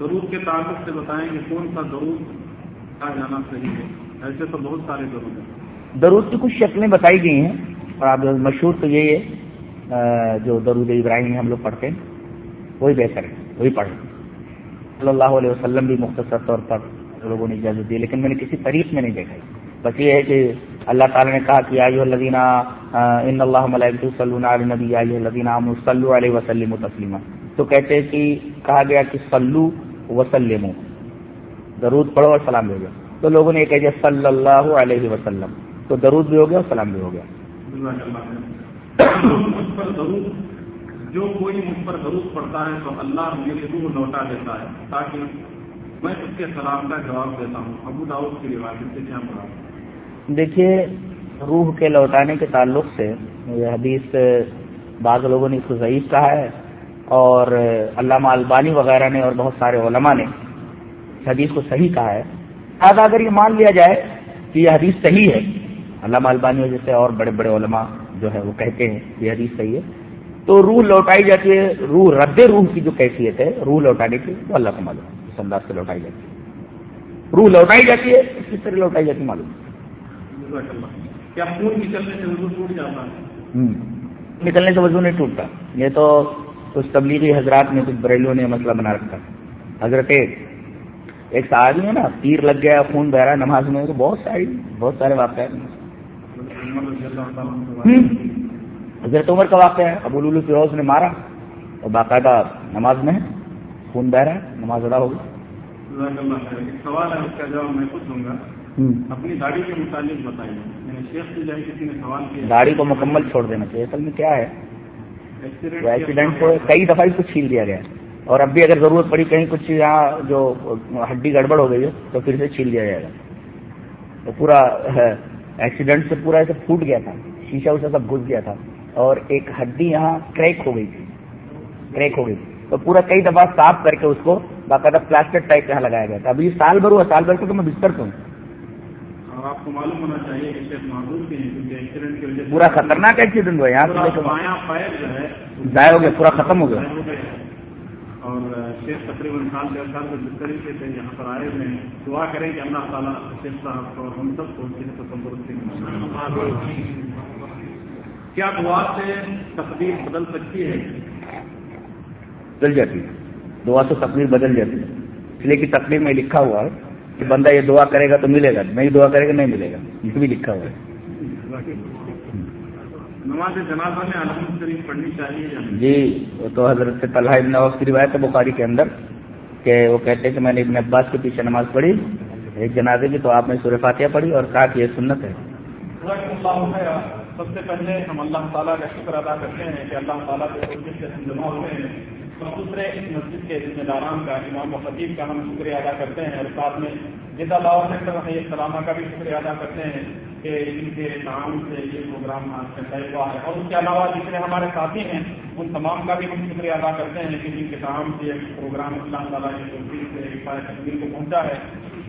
درود کے تعلق سے بتائیں کہ کون سا درود کا جانا صحیح ہے؟ ایسے تو بہت سارے درود ہیں۔ درود کی کچھ شکلیں بتائی گئی ہیں اور آپ مشہور تو یہی ہے جو درود ابراہیم ہم لوگ پڑھتے ہیں، وہی بہتر ہے، وہی پڑھ صلی اللہ علیہ وسلم بھی مختصر طور پر لوگوں نے اجازت دی، لیکن میں نے کسی طریق میں نہیں دیکھا بس یہ ہے کہ اللہ تعالیٰ نے کہا کہ آئی الدینہ ان اللہ نبی آئی الدینہ صلی علیہ وسلم و تسلیمہ تو کہتے ہیں کہ کہا گیا کہ سلو وسلم درود پڑھو اور سلام بھی ہو گیا۔ تو لوگوں نے یہ کہہ دیا صلی اللہ علیہ وسلم۔ تو درود بھی ہو گیا اور سلام بھی ہو گیا۔ ضرور، جو کوئی مجھ پر درود پڑتا ہے تو اللہ میری روح لوٹا دیتا ہے، تاکہ میں اس کے سلام کا جواب دیتا ہوں۔ ابو داؤد کی روایت سے کیا مراد؟ دیکھیے، روح کے لوٹانے کے تعلق سے یہ حدیث بعض لوگوں نے اس کو ضعیف کہا ہے اور علامہ البانی وغیرہ نے اور بہت سارے علماء نے حدیث کو صحیح کہا ہے۔ آج اگر یہ مان لیا جائے کہ یہ حدیث صحیح ہے علامہ البانی جیسے اور بڑے بڑے علماء جو ہے وہ کہتے ہیں یہ حدیث صحیح ہے۔ تو روح لوٹائی جاتی ہے روح رد روح کی جو کیفیت ہے روح لوٹانے کی وہ اللہ کو معلوم ہے اس انداز سے لوٹائی جاتی ہے۔ روح لوٹائی جاتی ہے کس طرح لوٹائی جاتی معلوم نکلنے سے وضو نہیں ٹوٹتا۔ یہ تو اس تبلیغی حضرات میں کچھ بریلوں نے مسئلہ بنا رکھا۔ حضرت ایک آدمی ہے نا تیر لگ گیا خون بہ رہا ہے نماز میں تو بہت ساری بہت سارے واقع حضرت عمر کا واقعہ ہے ابو الولو فیروز نے مارا اور باقاعدہ نماز میں خون بہ رہا ہے نماز ادا ہوگی سوال ہے اس کا جواب میں خود دوں گا۔ اپنی داڑھی کے متعلق بتائیے۔ شیخ سے جائے کسی نے سوال کیا؟ داڑھی کو مکمل چھوڑ دینا چاہیے۔ اصل میں کیا ہے؟ ایکسیڈنٹ کو کئی دفعہ اس کو چھیل دیا گیا۔ اور اب بھی اگر ضرورت پڑی کہیں کچھ یہاں جو ہڈی گڑبڑ ہو گئی ہے تو پھر سے چھیل دیا جائے گا۔ تو پورا ایکسیڈنٹ سے پورا ایسے پھوٹ گیا تھا شیشہ اسے سب گھس گیا تھا اور ایک ہڈی یہاں کریک ہو گئی تھی کریک ہو گئی تو پورا کئی دفعہ صاف کر کے اس کو باقاعدہ پلاسٹک ٹائپ یہاں لگایا گیا تھا۔ ابھی سال بھر ہوا سال بھر کو تو میں بستر پہ ہوں۔ آپ کو معلوم ہونا چاہیے کہ شیخ معذور کے ہیں کیونکہ ایکسیڈنٹ کی وجہ سے پورا خطرناک ایکسیڈنٹ ہوا یہاں ضائع ہو گیا پورا ختم ہو گیا۔ اور شیخ تقریباً سال ڈیڑھ سال سے جس طریقے سے یہاں پر آئے ہوئے ہیں۔ دعا کریں کہ اللہ تعالیٰ شیخ صاحب کو ہم سب کو صحت و تندرستی کیا دعا سے تقدیر بدل سکتی ہے؟ بدل جاتی ہے۔ دعا سے تقدیر بدل جاتی ہے۔ اس لیے کہ تقدیر میں لکھا ہوا ہے کہ بندہ یہ دعا کرے گا تو ملے گا۔ نہیں دعا کرے گا نہیں ملے گا۔ یہ بھی لکھا ہوا ہے۔ نماز جنازہ میں الحمد شریف پڑھنی چاہیے جی وہ تو حضرت طلحہ ابن عوف کی روایت ہے بخاری کے اندر کہ وہ کہتے ہیں کہ میں نے ابن عباس کے پیچھے نماز پڑھی ایک جنازے کی تو آپ نے سورہ فاتحہ پڑھی اور کہا کہ یہ سنت ہے۔ سب سے پہلے ہم اللہ تعالیٰ کا شکر ادا کرتے ہیں کہ اللہ تعالیٰ کے سے ہم جمع ہوئے ہیں۔ اور دوسرے اس مسجد کے ذمہ داران کا امام و خطیب کا ہم شکریہ ادا کرتے ہیں اور ساتھ میں جدہ لاؤ سینٹر سلامہ کا بھی شکریہ ادا کرتے ہیں۔ کہ ان کے کام سے یہ پروگرام آج کا طے ہوا ہے۔ اور اس کے علاوہ جتنے ہمارے ساتھی ہیں، ان تمام کا بھی ہم شکریہ ادا کرتے ہیں کہ جن کے کام سے پروگرام اللہ تعالیٰ کی توفیق سے تقدیر کو پہنچا ہے۔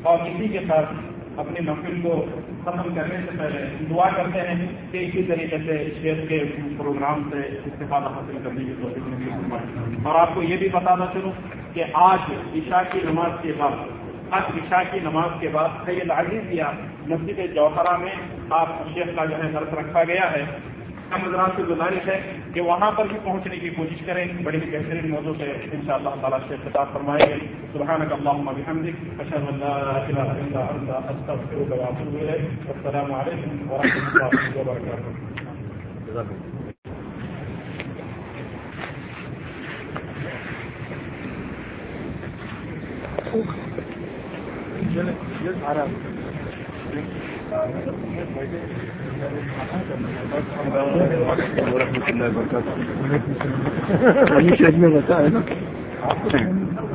اور اسی کے ساتھ اپنی محفل کو ختم کرنے سے پہلے دعا کرتے ہیں کہ اسی طریقے سے شیخ کے پروگرام سے استفادہ حاصل کرنے کی کوشش میں اور آپ کو یہ بھی بتانا چلوں کہ آج عشاء کی نماز کے بعد آج عشاء کی نماز کے بعد سید عزیز یا مسجد جوہرا میں آپ شیخ کا جو ہے درس رکھا گیا ہے۔ ہم حضرات سے گزارش ہے کہ وہاں پر بھی پہنچنے کی کوشش کریں۔ بڑی بہترین موضوع سے ان شاء اللہ تعالیٰ سے خطاب فرمائیں گے سبحان اللہ بحمدک اشهد ان لا اله الا استغفرك واتوب اليك والسلام علیکم ورحمۃ اللہ وبرکاتہ میں بتا ہے نا۔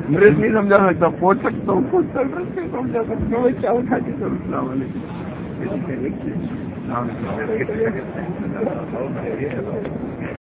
انگریز نہیں سمجھا سکتا پہنچ سکتا ہوں خود چل رہے سمجھا سکتا۔ ہوں چاول کھا کے السلام علیکم